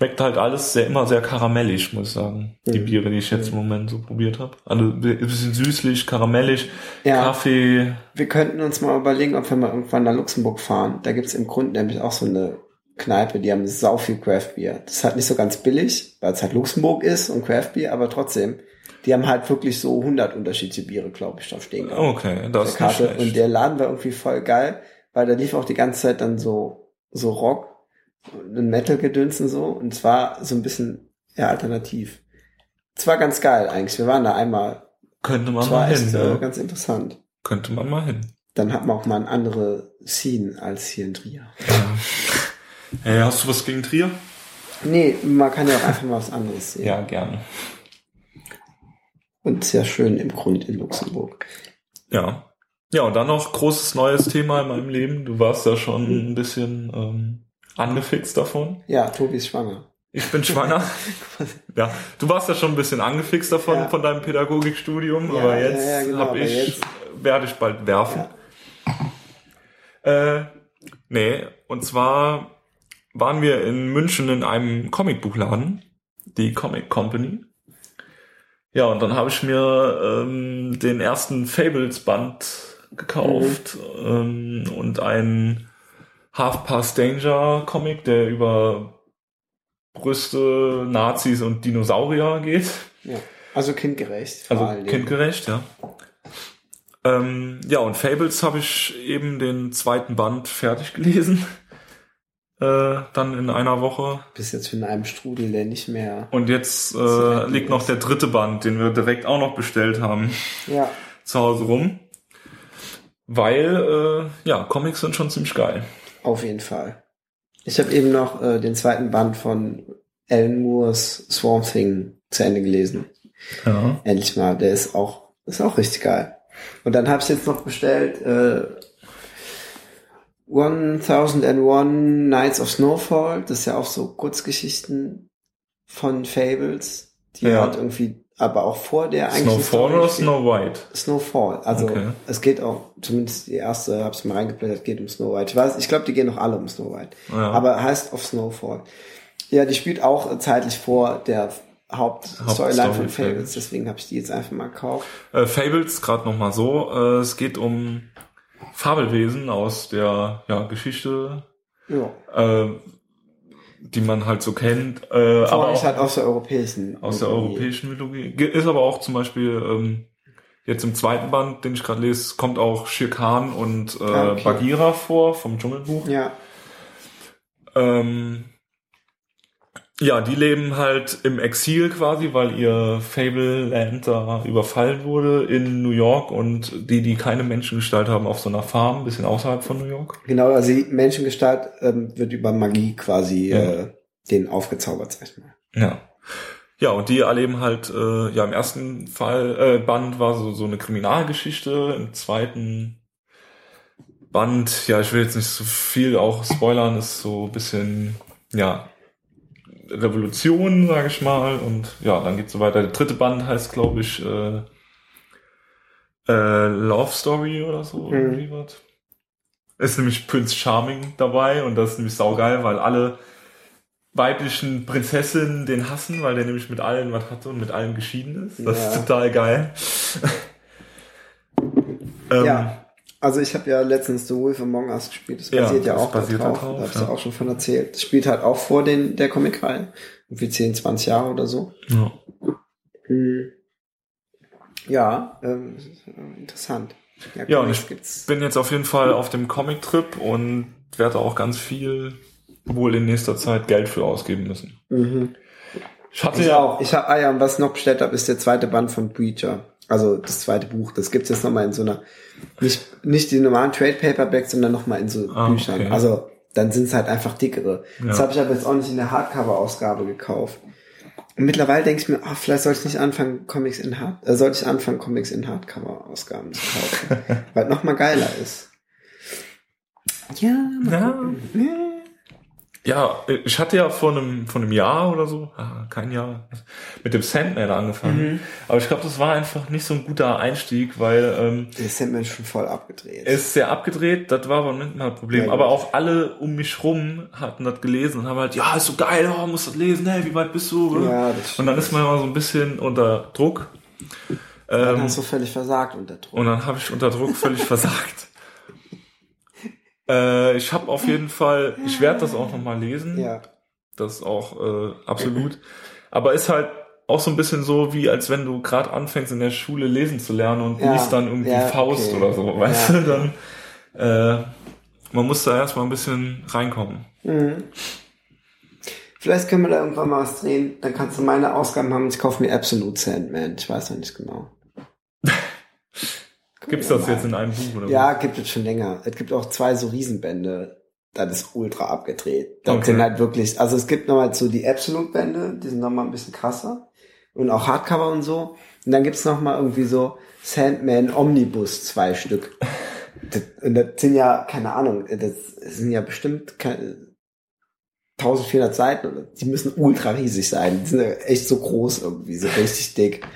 Schmeckt halt alles sehr, immer sehr karamellig, muss ich sagen. Die Mhm. Biere, die ich jetzt im Moment so probiert habe. Also ein bisschen süßlich, karamellig, Ja. Kaffee. Wir könnten uns mal überlegen, ob wir mal irgendwann nach Luxemburg fahren. Da gibt's im Grunde nämlich auch so eine Kneipe, die haben sau viel Craft Beer. Das ist halt nicht so ganz billig, weil es halt Luxemburg ist und Craft Beer, aber trotzdem, die haben halt wirklich so 100 unterschiedliche Biere, glaube ich, da stehen. gehabt. Okay, das ist nicht Karte. schlecht. Und der Laden war irgendwie voll geil, weil da lief auch die ganze Zeit dann so, so Rock Metal-Gedönsen so. Und es war so ein bisschen, ja, alternativ. Es war ganz geil eigentlich. Wir waren da einmal. Könnte man mal hin, äh, ja. ganz interessant. Könnte man mal hin. Dann hat man auch mal eine andere Scene als hier in Trier. Hey, hast du was gegen Trier? Nee, man kann ja auch einfach mal was anderes sehen. Ja, gerne. Und sehr schön im Grund in Luxemburg. Ja. Ja, und dann noch großes neues Thema in meinem Leben. Du warst ja schon ein bisschen ähm, angefixt davon. Ja, Tobi ist schwanger. Ich bin schwanger. ja, du warst ja schon ein bisschen angefixt davon, Ja. von deinem Pädagogikstudium, Ja, aber jetzt ja, genau, hab ich, jetzt- werde ich bald werfen. Äh, nee, und zwar waren wir in München in einem Comicbuchladen, die Comic Company. Ja, und dann habe ich mir ähm, den ersten Fables-Band gekauft ähm, und einen Half Past Danger Comic, der über Brüste, Nazis und Dinosaurier geht. Ja. Also kindgerecht. Also kindgerecht, ja. Ähm, ja, und Fables habe ich eben den zweiten Band fertig gelesen. Äh, dann in einer Woche. Bis jetzt in einem Strudel, der nicht mehr. Und jetzt äh, liegt noch der dritte Band, den wir direkt auch noch bestellt haben, Ja. zu Hause rum. Weil, äh, ja, Comics sind schon ziemlich geil. Auf jeden Fall. Ich habe eben noch äh, den zweiten Band von Alan Moores Swamp Thing zu Ende gelesen. Ja. Endlich mal. Der ist auch, ist auch richtig geil. Und dann habe ich jetzt noch bestellt äh, 1001 Nights of Snowfall. Das ist ja auch so Kurzgeschichten von Fables, die Ja. halt irgendwie, aber auch vor der eigentlichen Snowfall oder. Snow White? Snowfall. Also Okay. es geht auch, zumindest die erste, hab's mal reingeblättert, geht um Snow White. Ich weiß, ich glaube, die gehen noch alle um Snow White. Ja. Aber heißt of Snowfall. Ja, die spielt auch zeitlich vor der Hauptstoryline Hauptstory von Fables, Fables. deswegen habe ich die jetzt einfach mal gekauft. Äh, Fables, gerade noch mal so. Äh, es geht um Fabelwesen aus der ja, Geschichte, Ja. äh, die man halt so kennt. Äh, aber Vorrangig auch halt aus der europäischen. aus der europäischen Mythologie. Ist aber auch zum Beispiel ähm, jetzt im zweiten Band, den ich gerade lese, kommt auch Shere Khan und äh, Ah, okay. Bagheera vor vom Dschungelbuch. Ja, Ähm, ja, die leben halt im Exil quasi, weil ihr Fableland da überfallen wurde in New York und die, die keine Menschengestalt haben, auf so einer Farm, ein bisschen außerhalb von New York. genau, also die Menschengestalt ähm, wird über Magie quasi Ja. äh, den aufgezaubert, sag ich mal. Ja. Ja, und die erleben halt, äh, ja, im ersten Fall, äh, Band war so, so eine Kriminalgeschichte, im zweiten Band, ja, ich will jetzt nicht so viel auch spoilern, ist so ein bisschen, ja, Revolution, sage ich mal, und ja, dann geht's so weiter. Der dritte Band heißt, glaube ich, äh, äh, Love Story oder so, Mhm. irgendwie was. Ist nämlich Prince Charming dabei und das ist nämlich saugeil, weil alle weiblichen Prinzessinnen den hassen, weil der nämlich mit allen was hatte und mit allen geschieden ist. Das Ja. ist total geil. ähm, Ja. Also ich habe ja letztens The Wolf Among Us gespielt. Das Ja, basiert ja, das auch basiert darauf. da habe ich ja. ja auch schon von erzählt. Das spielt halt auch vor den der Comicreihe. Irgendwie 10, 20 Jahre oder so. ja. Hm. Ja, ähm, äh, interessant. Ja, und Comics ich gibt's. bin jetzt auf jeden Fall auf dem Comic-Trip und werde auch ganz viel wohl in nächster Zeit Geld für ausgeben müssen. Mhm. Ich hatte Ich ja auch. Ich habe, ah ja, und was noch bestellt habe, ist der zweite Band von Preacher. Also das zweite Buch. Das gibt's jetzt nochmal in so einer, nicht, nicht die normalen Trade Paperbacks, sondern nochmal in so Ah, Büchern. okay. Also dann sind's halt einfach dickere. Das Ja. habe ich aber jetzt auch nicht in der Hardcover-Ausgabe gekauft. Und mittlerweile denke ich mir, ah, vielleicht sollte ich nicht anfangen, Comics in Hard, äh, sollte ich anfangen, Comics in Hardcover-Ausgaben zu kaufen. weil noch mal geiler ist. Ja, mal Ja. Ja. Ja, ich hatte ja vor einem, vor einem Jahr oder so, ah, kein Jahr, mit dem Sandman angefangen. Mhm. Aber ich glaube, das war einfach nicht so ein guter Einstieg, weil ähm, Der Sandman ist schon voll abgedreht. er ist sehr abgedreht, das war aber nicht mal ein Problem. Ja, aber gut. auch alle um mich rum hatten das gelesen und haben halt, ja, ist so geil, oh, musst das lesen, hey, wie weit bist du? Ja, das und dann ist man immer so ein bisschen unter Druck. Dann Ähm, hast du völlig versagt unter Druck. und dann habe ich unter Druck völlig versagt. Äh, ich habe auf jeden Fall, ich werde das auch nochmal lesen. Ja. Das ist auch äh, absolut. Aber ist halt auch so ein bisschen so, wie als wenn du gerade anfängst in der Schule lesen zu lernen und Ja, liest dann irgendwie ja, Faust okay. oder so, weißt Ja. du? Dann äh, man muss da erstmal ein bisschen reinkommen. Mhm. Vielleicht können wir da irgendwann mal was drehen. Dann kannst du meine Ausgaben haben. Ich kaufe mir Absolute Sandman. Ich weiß noch nicht genau. Gibt's das mal. jetzt in einem Buch oder Ja, gibt es schon länger. Es gibt auch zwei so Riesenbände. Das ist ultra abgedreht. Das Okay. sind halt wirklich, also es gibt nochmal so die Absolute-Bände, die sind nochmal ein bisschen krasser. Und auch Hardcover und so. Und dann gibt's noch mal irgendwie so Sandman Omnibus, zwei Stück. Das, und das sind ja, keine Ahnung, das sind ja bestimmt keine, 1400 Seiten. Die müssen ultra riesig sein. Die sind ja echt so groß irgendwie, so richtig dick.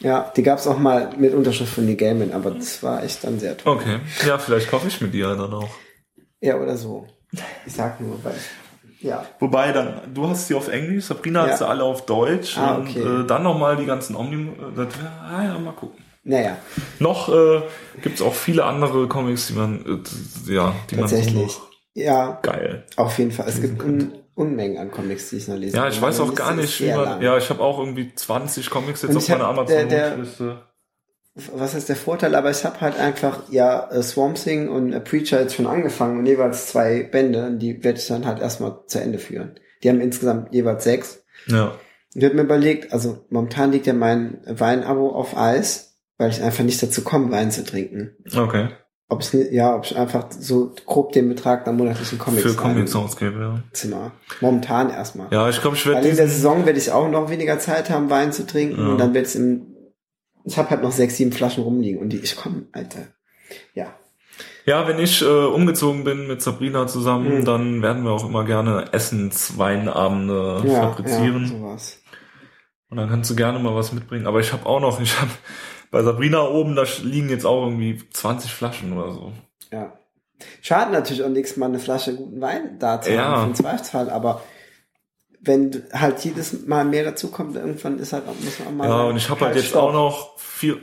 Ja, die gab's auch mal mit Unterschrift von Neil Gaiman, aber das war echt dann sehr toll. Okay. Ja, vielleicht kaufe ich mir die ja dann auch. Ja, oder so. Ich sag nur, weil, ja. Wobei dann, du hast sie auf Englisch, Sabrina hat Ja. sie alle auf Deutsch Ah, und okay. äh, dann nochmal die ganzen Omni, äh, ah, ja, mal gucken. Naja, Noch äh, gibt's auch viele andere Comics, die man, äh, ja, die tatsächlich. man noch Ja, geil. auf jeden Fall. Es gibt un Unmengen an Comics, die ich noch lese. Ja, ich weiß auch gar nicht, wie man, ja, ich habe auch irgendwie 20 Comics jetzt auf meiner Amazon-Wunschliste. was ist der Vorteil? Aber ich habe halt einfach ja äh, Swamp Thing und äh, Preacher jetzt schon angefangen und jeweils zwei Bände und die werde ich dann halt erstmal zu Ende führen. Die haben insgesamt jeweils sechs. Ja. Ich habe mir überlegt, also momentan liegt ja mein Weinabo auf Eis, weil ich einfach nicht dazu komme, Wein zu trinken. Okay. Ob ni- ja, ob ich einfach so grob den Betrag nach monatlichen Comics Für Comics ausgebe, ja. Zimmer. Momentan erstmal. Ja, ich glaube, ich werde in der Saison werde ich auch noch weniger Zeit haben, Wein zu trinken. Ja. Und dann ich im. Ich habe halt noch sechs, sieben Flaschen rumliegen und die ich komme, Alter. Ja. ja, wenn ich äh, umgezogen bin mit Sabrina zusammen, Mhm. dann werden wir auch immer gerne Essensweinabende Ja, fabrizieren. ja, sowas. Und dann kannst du gerne mal was mitbringen. Aber ich habe auch noch, ich habe bei Sabrina oben, da liegen jetzt auch irgendwie 20 Flaschen oder so. Ja. Schade natürlich auch nichts, mal eine Flasche guten Wein da zu Ja. haben, den Zweifelsfall, aber wenn halt jedes Mal mehr dazu kommt, irgendwann ist halt auch, muss man auch mal. Ja, und ich habe halt jetzt stopp. auch noch vier,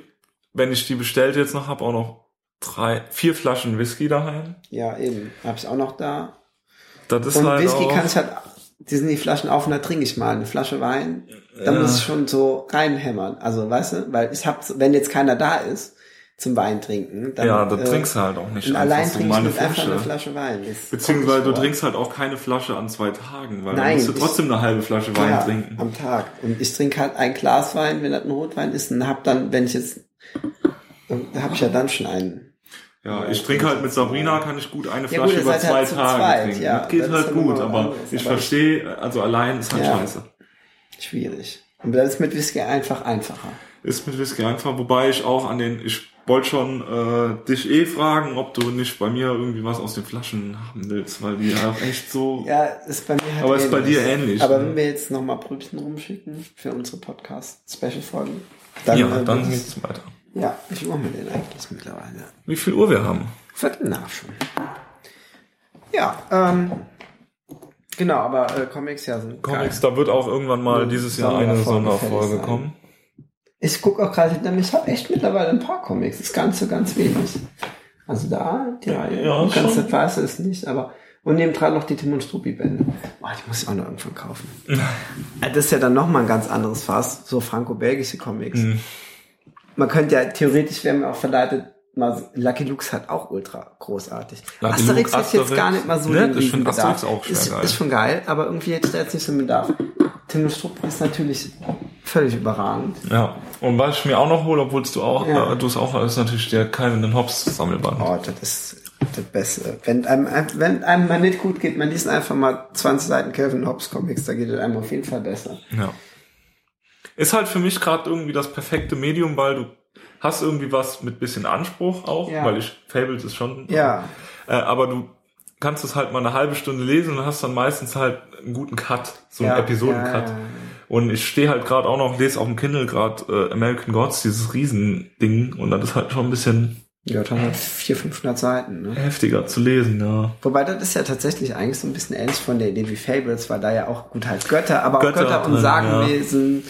wenn ich die bestellt jetzt noch habe, auch noch drei, vier Flaschen Whisky daheim. Ja, eben. Habe ich auch noch da. Das ist Und halt Whisky auch, kann ich halt, die sind die Flaschen auf und da trinke ich mal eine Flasche Wein. Da Ja. muss ich schon so reinhämmern. Also, weißt du, weil ich hab, wenn jetzt keiner da ist zum Wein trinken, dann. ja, das äh, trinkst du halt auch nicht allein so mal ich eine Flasche. eine Flasche Wein. Das Beziehungsweise du trinkst halt auch keine Flasche an zwei Tagen, weil Nein, dann musst du ich- trotzdem eine halbe Flasche Wein ja, trinken. am Tag. Und ich trinke halt ein Glas Wein, wenn das ein Rotwein ist, und hab dann, wenn ich jetzt, da habe ich ja dann schon einen. Ja, Ja, ich trinke halt mit Sabrina, kann ich gut eine Ja, Flasche gut, ihr über seid zwei halt Tage zweit, trinken. ja. das geht Das halt ja gut, aber anderes, ich aber- verstehe, also allein ist halt Ja. scheiße. Schwierig. Und das ist mit Whisky einfach einfacher. Ist mit Whisky einfach, wobei ich auch an den, ich wollte schon äh, dich eh fragen, ob du nicht bei mir irgendwie was aus den Flaschen haben willst, weil die auch echt so. Ja, ist bei mir halt Aber ist bei dir ähnlich, Aber ne? wenn wir jetzt nochmal Prübchen rumschicken für unsere Podcast-Special-Folgen, dann, ja, dann geht's weiter. Ja, wie viel machen wir denn eigentlich mittlerweile? Wie viel Uhr wir haben? Viertel nach schon. Ja, ähm, genau, aber äh, Comics ja sind Comics, geil. da wird auch irgendwann mal dieses Jahr eine Sonderfolge kommen. Ich gucke auch gerade hinter mir, ich habe echt mittlerweile ein paar Comics, ist ganz so ganz wenig. Also da, die Reihe, Ja, ganz das weiße ist nicht, aber und nebendran noch die Tim und Struppi Bände. Boah, die muss ich auch noch irgendwann kaufen. Äh, das ist ja dann nochmal ein ganz anderes Fass, so franco-belgische Comics. Mhm. Man könnte ja, theoretisch wäre mir auch verleitet, mal, Lucky Luke's halt auch ultra großartig. Lucky Asterix Luke, hätte ich jetzt gar nicht mal so Ne, den ich find Riesenbedarf. Asterix auch schwer ist, geil. ist schon geil, aber irgendwie hätte ich da jetzt nicht so einen Bedarf. Tim Strupp ist natürlich völlig überragend. Ja. Und was ich mir auch noch hole, obwohl du auch, Ja. äh, du es auch ist natürlich der Calvin Hobbs Sammelband. Oh, das ist das Beste. Wenn einem, wenn einem mal nicht gut geht, man liest einfach mal 20 Seiten Calvin Hobbes Comics, da geht es einem auf jeden Fall besser. Ja. Ist halt für mich gerade irgendwie das perfekte Medium, weil du hast irgendwie was mit bisschen Anspruch auch, Ja. weil ich Fables ist schon. Ja, Äh, aber du kannst es halt mal eine halbe Stunde lesen und hast dann meistens halt einen guten Cut, so einen ja, Episoden-Cut. ja, ja. Und ich stehe halt gerade auch noch, lese auf dem Kindle gerade äh, American Gods, dieses Riesending, und das ist halt schon ein bisschen Ja, dann hat 400, 500 Seiten. Ne? heftiger zu lesen, ja. Wobei das ist ja tatsächlich eigentlich so ein bisschen ähnlich von der Idee wie Fables, weil da ja auch gut halt Götter, aber Götter auch Götter und Sagenwesen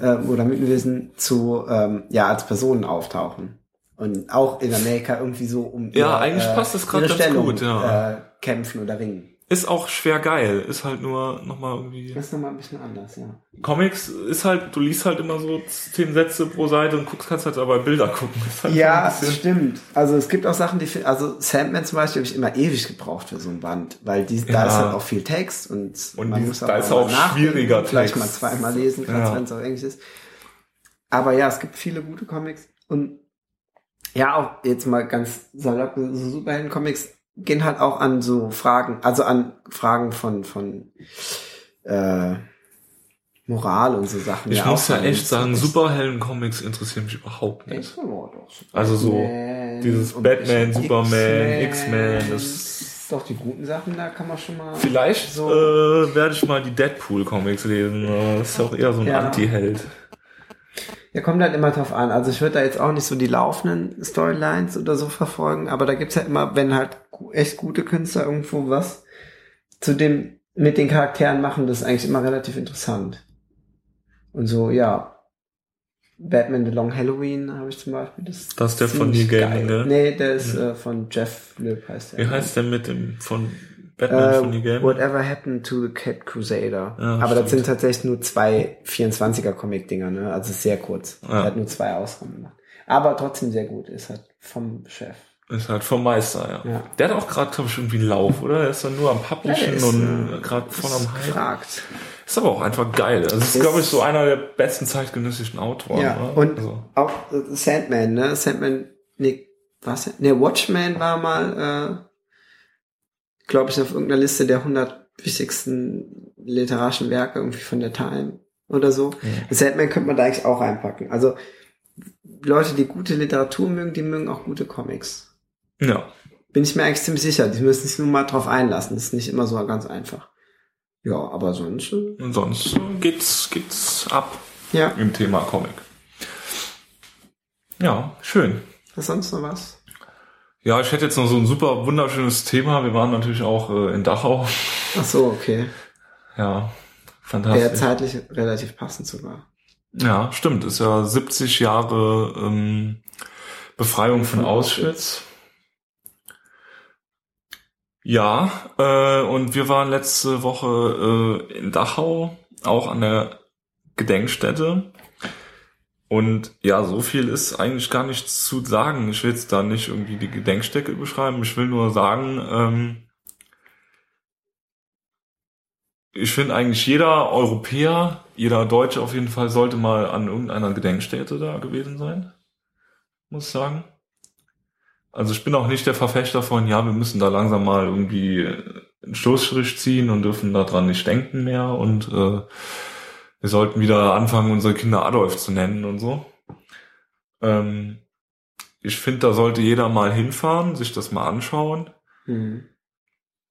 äh, oder Mythenwesen zu ähm, ja als Personen auftauchen und auch in Amerika irgendwie so um Ja, eigentlich passt das grad ihre ganz Stellung, gut, ja. äh, kämpfen oder ringen. Ist auch schwer geil, ist halt nur nochmal irgendwie. Das ist nochmal ein bisschen anders, ja. Comics ist halt, du liest halt immer so zehn Sätze pro Seite und guckst, kannst halt aber Bilder gucken. Halt Ja, stimmt. Also es gibt auch Sachen, die, also Sandman zum Beispiel habe ich immer ewig gebraucht für so ein Band, weil die, da Ja. ist halt auch viel Text und, Und man die- muss da ist auch schwieriger Vielleicht Text. mal zweimal lesen, gerade Ja. wenn es auf Englisch ist. Aber ja, es gibt viele gute Comics und ja, auch jetzt mal ganz salopp, so Superhelden-Comics gehen halt auch an so Fragen, also an Fragen von, von äh, Moral und so Sachen. Ich muss ja echt sagen, Superhelden-Comics interessieren mich überhaupt nicht. Ja. Also so Batman dieses Batman. Superman, X-Men, das Doch, die guten Sachen, da kann man schon mal. Vielleicht so. äh, werde ich mal die Deadpool-Comics lesen. Das ist auch eher so ein Ja. Anti-Held. Ja, kommt halt immer drauf an. Also ich würde da jetzt auch nicht so die laufenden Storylines oder so verfolgen, aber da gibt's ja immer, wenn halt echt gute Künstler irgendwo was zu dem mit den Charakteren machen, das ist eigentlich immer relativ interessant. Und so, ja. Batman The Long Halloween habe ich zum Beispiel. Das, Das ist der von Neil Gaiman, ne? Nee, der ist äh, von Jeff Loeb heißt der. Wie heißt der mit dem von Batman von Äh, Gaiman? Whatever Happened to the Cat Crusader. Ja, Aber das stimmt. sind tatsächlich nur zwei 24er Comic-Dinger, ne? Also sehr kurz. Ja. Er hat nur zwei Ausgaben gemacht. Aber trotzdem sehr gut. Ist halt vom Chef. Ist halt vom Meister, ja. Ja. Der hat auch gerade, glaube ich, irgendwie einen Lauf, oder? Er ist dann nur am Publishen ist, und äh, gerade voll am Hype. gefragt. Ist aber auch einfach geil. Also ist, Ist- glaube ich, so einer der besten zeitgenössischen Autoren. Ja. oder? Und also, auch äh, Sandman, ne? Sandman, nee, was? Ne, Watchmen war mal, äh, glaube ich, auf irgendeiner Liste der 100 wichtigsten literarischen Werke irgendwie von der Time oder so. Sandman könnte man da eigentlich auch einpacken. Also Leute, die gute Literatur mögen, die mögen auch gute Comics. ja. Bin ich mir eigentlich ziemlich sicher. Die müssen sich nur mal drauf einlassen. Das ist nicht immer so ganz einfach. Ja, aber sonst, äh, Und sonst geht's, geht's ab ja. im Thema Comic. Ja, schön. Ist sonst noch was? Ja, ich hätte jetzt noch so ein super wunderschönes Thema. Wir waren natürlich auch äh, in Dachau. Ach so, okay. Ja, Wäre fantastisch. zeitlich relativ passend sogar. Ja, stimmt. Ist ja 70 Jahre ähm, Befreiung von Von Auschwitz. Ja, äh, und wir waren letzte Woche äh, in Dachau, auch an der Gedenkstätte. Und ja, so viel ist eigentlich gar nichts zu sagen. Ich will jetzt da nicht irgendwie die Gedenkstätte beschreiben. Ich will nur sagen, ähm, ich finde eigentlich jeder Europäer, jeder Deutsche auf jeden Fall sollte mal an irgendeiner Gedenkstätte da gewesen sein. Muss sagen. Also ich bin auch nicht der Verfechter von, ja, wir müssen da langsam mal irgendwie einen Stoßstrich ziehen und dürfen daran nicht denken mehr und äh, wir sollten wieder anfangen, unsere Kinder Adolf zu nennen und so. Ähm, ich finde, da sollte jeder mal hinfahren, sich das mal anschauen. Hm.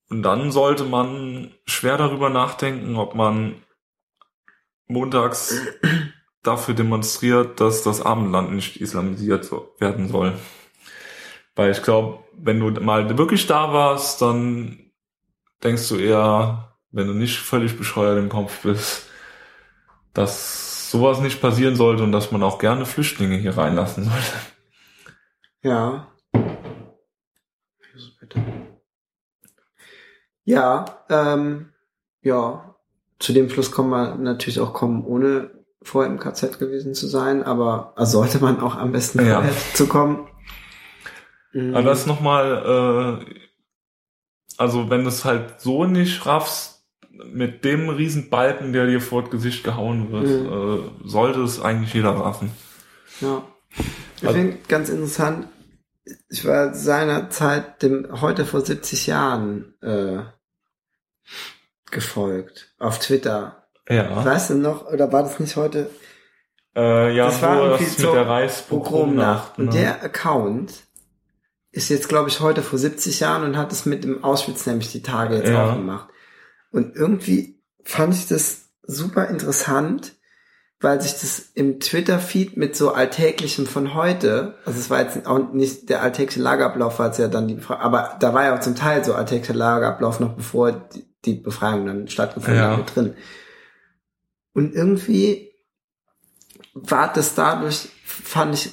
Und dann sollte man schwer darüber nachdenken, ob man montags dafür demonstriert, dass das Abendland nicht islamisiert werden soll. Weil ich glaube, wenn du mal wirklich da warst, dann denkst du eher, wenn du nicht völlig bescheuert im Kopf bist, dass sowas nicht passieren sollte und dass man auch gerne Flüchtlinge hier reinlassen sollte. Ja. Ja, ähm, ja. Zu dem Schluss kann man natürlich auch kommen, ohne vorher im KZ gewesen zu sein, aber sollte man auch am besten Ja. vorher zu kommen. Mhm. Aber das nochmal, äh, also wenn du es halt so nicht raffst, mit dem riesen Balken, der dir vor das Gesicht gehauen wird, Mhm. äh, sollte es eigentlich jeder raffen. Ja. Ich Also- finde ganz interessant, ich war seinerzeit dem heute vor 70 Jahren äh, gefolgt auf Twitter. Ja. Weißt du noch, oder war das nicht heute Äh, ja, Das war irgendwie das so mit der Reichspogromnacht. Pogromnacht? Und ne? der Account ist jetzt, glaube ich, heute vor 70 Jahren und hat es mit dem Auschwitz nämlich die Tage jetzt Ja. auch gemacht. Und irgendwie fand ich das super interessant, weil sich das im Twitter-Feed mit so Alltäglichem von heute, also es war jetzt auch nicht der alltägliche Lagerablauf, war es ja dann die Frage, aber da war ja auch zum Teil so alltäglicher Lagerablauf noch bevor die, die Befreiung dann stattgefunden Ja. hat mit drin. Und irgendwie war das dadurch, fand ich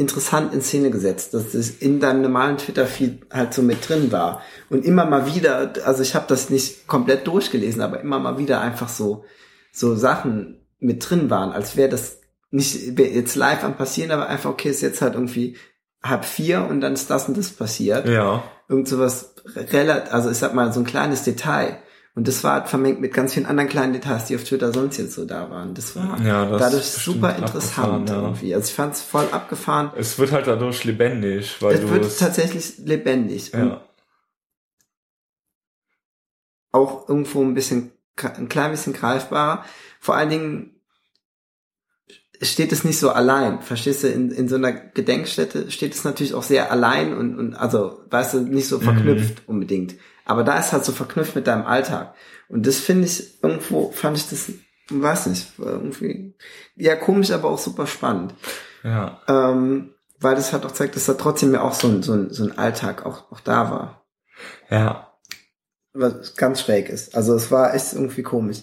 interessant in Szene gesetzt, dass das in deinem normalen Twitter-Feed halt so mit drin war. Und immer mal wieder, also ich habe das nicht komplett durchgelesen, aber immer mal wieder einfach so, so Sachen mit drin waren, als wäre das nicht wär jetzt live am passieren, aber einfach, okay, ist jetzt halt irgendwie halb vier und dann ist das und das passiert. Ja. Irgend sowas relativ, also ich sag mal, so ein kleines Detail. Und das war vermengt mit ganz vielen anderen kleinen Details, die auf Twitter sonst jetzt so da waren. Das war Ja, das dadurch super interessant ja. irgendwie. Also ich fand es voll abgefahren. Es wird halt dadurch lebendig, weil es du wird es, tatsächlich lebendig ja, auch irgendwo ein bisschen, ein klein bisschen greifbarer. Vor allen Dingen steht es nicht so allein. Verstehst du, in, in so einer Gedenkstätte steht es natürlich auch sehr allein und, und also, weißt du, nicht so Mhm. verknüpft unbedingt. Aber da ist halt so verknüpft mit deinem Alltag. Und das finde ich, irgendwo fand ich das, weiß nicht, irgendwie, ja, komisch, aber auch super spannend. ja, Ähm, weil das halt auch zeigt, dass da trotzdem ja auch so ein, so ein, so ein Alltag auch, auch da war. ja, Was ganz schräg ist. Also es war echt irgendwie komisch.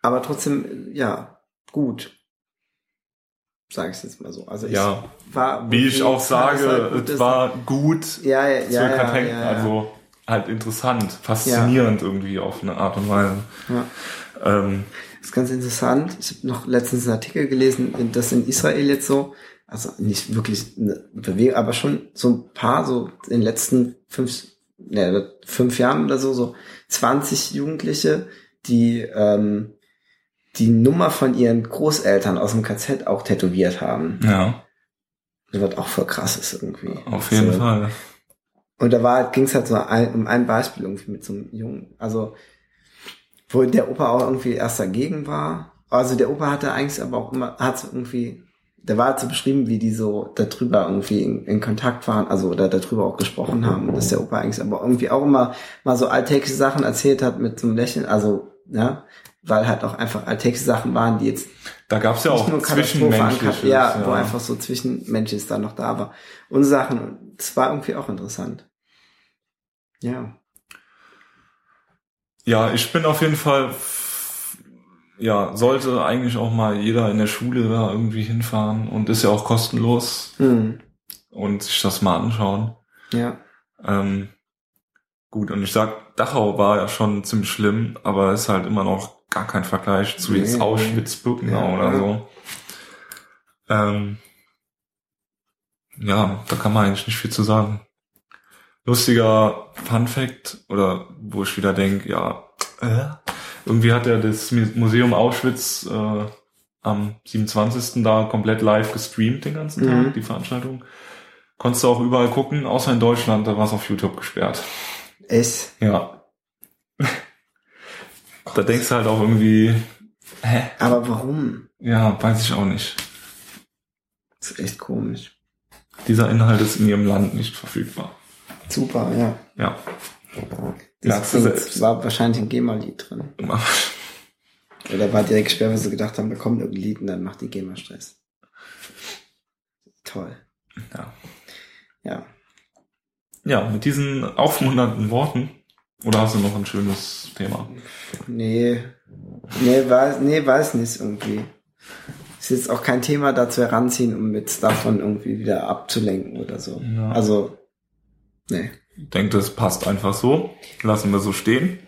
Aber trotzdem, ja, gut. Sag ich jetzt mal so. Also ich ja. war. Wie ich auch sage, es war gut Ja, ja, ja. ja, ja, ja. also halt interessant, faszinierend irgendwie auf eine Art und Weise. ja. Ähm, Das ist ganz interessant. Ich habe noch letztens einen Artikel gelesen, dass in Israel jetzt so, also nicht wirklich eine Bewegung, aber schon so ein paar, so in den letzten fünf, ne, fünf Jahren oder so, so 20 Jugendliche, die ähm, die Nummer von ihren Großeltern aus dem KZ auch tätowiert haben. ja, Das wird auch voll krass ist irgendwie. auf jeden so. Fall. Und da war, ging es halt so ein, um ein Beispiel irgendwie mit so einem Jungen. Also, wo der Opa auch irgendwie erst dagegen war. Also der Opa hatte eigentlich aber auch immer, hat so irgendwie, der war halt so beschrieben, wie die so darüber irgendwie in, in Kontakt waren, also oder darüber auch gesprochen haben, dass der Opa eigentlich aber irgendwie auch immer mal so alltägliche Sachen erzählt hat mit so einem Lächeln, also, ja, weil halt auch einfach alltägliche Sachen waren, die jetzt Da gab's ja auch Zwischenmenschliches. ankam, ja, wo einfach so Zwischenmenschliches da noch da war. Und Sachen, das war irgendwie auch interessant. Ja. Ja, ich bin auf jeden Fall, ja, sollte eigentlich auch mal jeder in der Schule da irgendwie hinfahren und ist ja auch kostenlos Hm. und sich das mal anschauen. Ja. Ähm, gut, und ich sag, Dachau war ja schon ziemlich schlimm, aber ist halt immer noch gar kein Vergleich zu Nee, jetzt. Auschwitz-Birkenau Ja, oder ja. so. Ähm, ja, da kann man eigentlich nicht viel zu sagen. Lustiger Fun Fact, oder wo ich wieder denke, ja, äh, irgendwie hat er das Mu- Museum Auschwitz äh, am 27. da komplett live gestreamt den ganzen Tag, Mhm. die Veranstaltung. Konntest du auch überall gucken, außer in Deutschland, da war es auf YouTube gesperrt. Echt? Ja. da denkst du halt auch irgendwie, hä? Aber warum? Ja, weiß ich auch nicht. Das ist echt komisch. Dieser Inhalt ist in ihrem Land nicht verfügbar. Super, ja. Ja. Das selbst. war wahrscheinlich ein GEMA-Lied drin. Oder war direkt gesperrt, weil sie gedacht haben, da kommt irgendein Lied und dann macht die GEMA Stress. Toll. Ja. Ja. Ja, mit diesen aufmunternden Worten. Oder hast du noch ein schönes Thema? Nee. Nee, weiß, nee, weiß nicht irgendwie. Ist jetzt auch kein Thema dazu heranziehen, um jetzt davon irgendwie wieder abzulenken oder so. Ja. Also, nee. Ich denke, das passt einfach so. Lassen wir so stehen.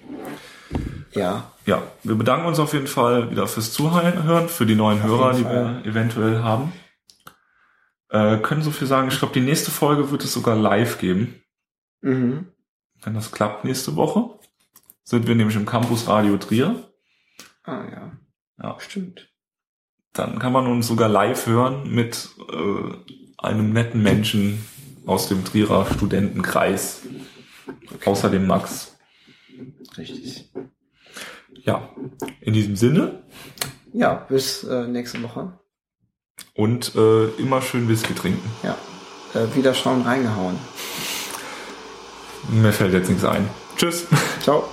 Ja. Ja, wir bedanken uns auf jeden Fall wieder fürs Zuhören, für die neuen Auf Hörer, die wir eventuell haben. Äh, können so viel sagen, ich glaube, die nächste Folge wird es sogar live geben, Mhm. wenn das klappt nächste Woche. sind wir nämlich im Campus Radio Trier. Ah ja, Ja. stimmt. Dann kann man uns sogar live hören mit äh, einem netten Menschen aus dem Trierer Studentenkreis. Außerdem Max. Richtig. Ja, in diesem Sinne Ja, bis äh, nächste Woche. und äh, immer schön Whisky trinken. Ja. Äh, wieder schauen reingehauen. Mir fällt jetzt nichts ein. Tschüss. Ciao.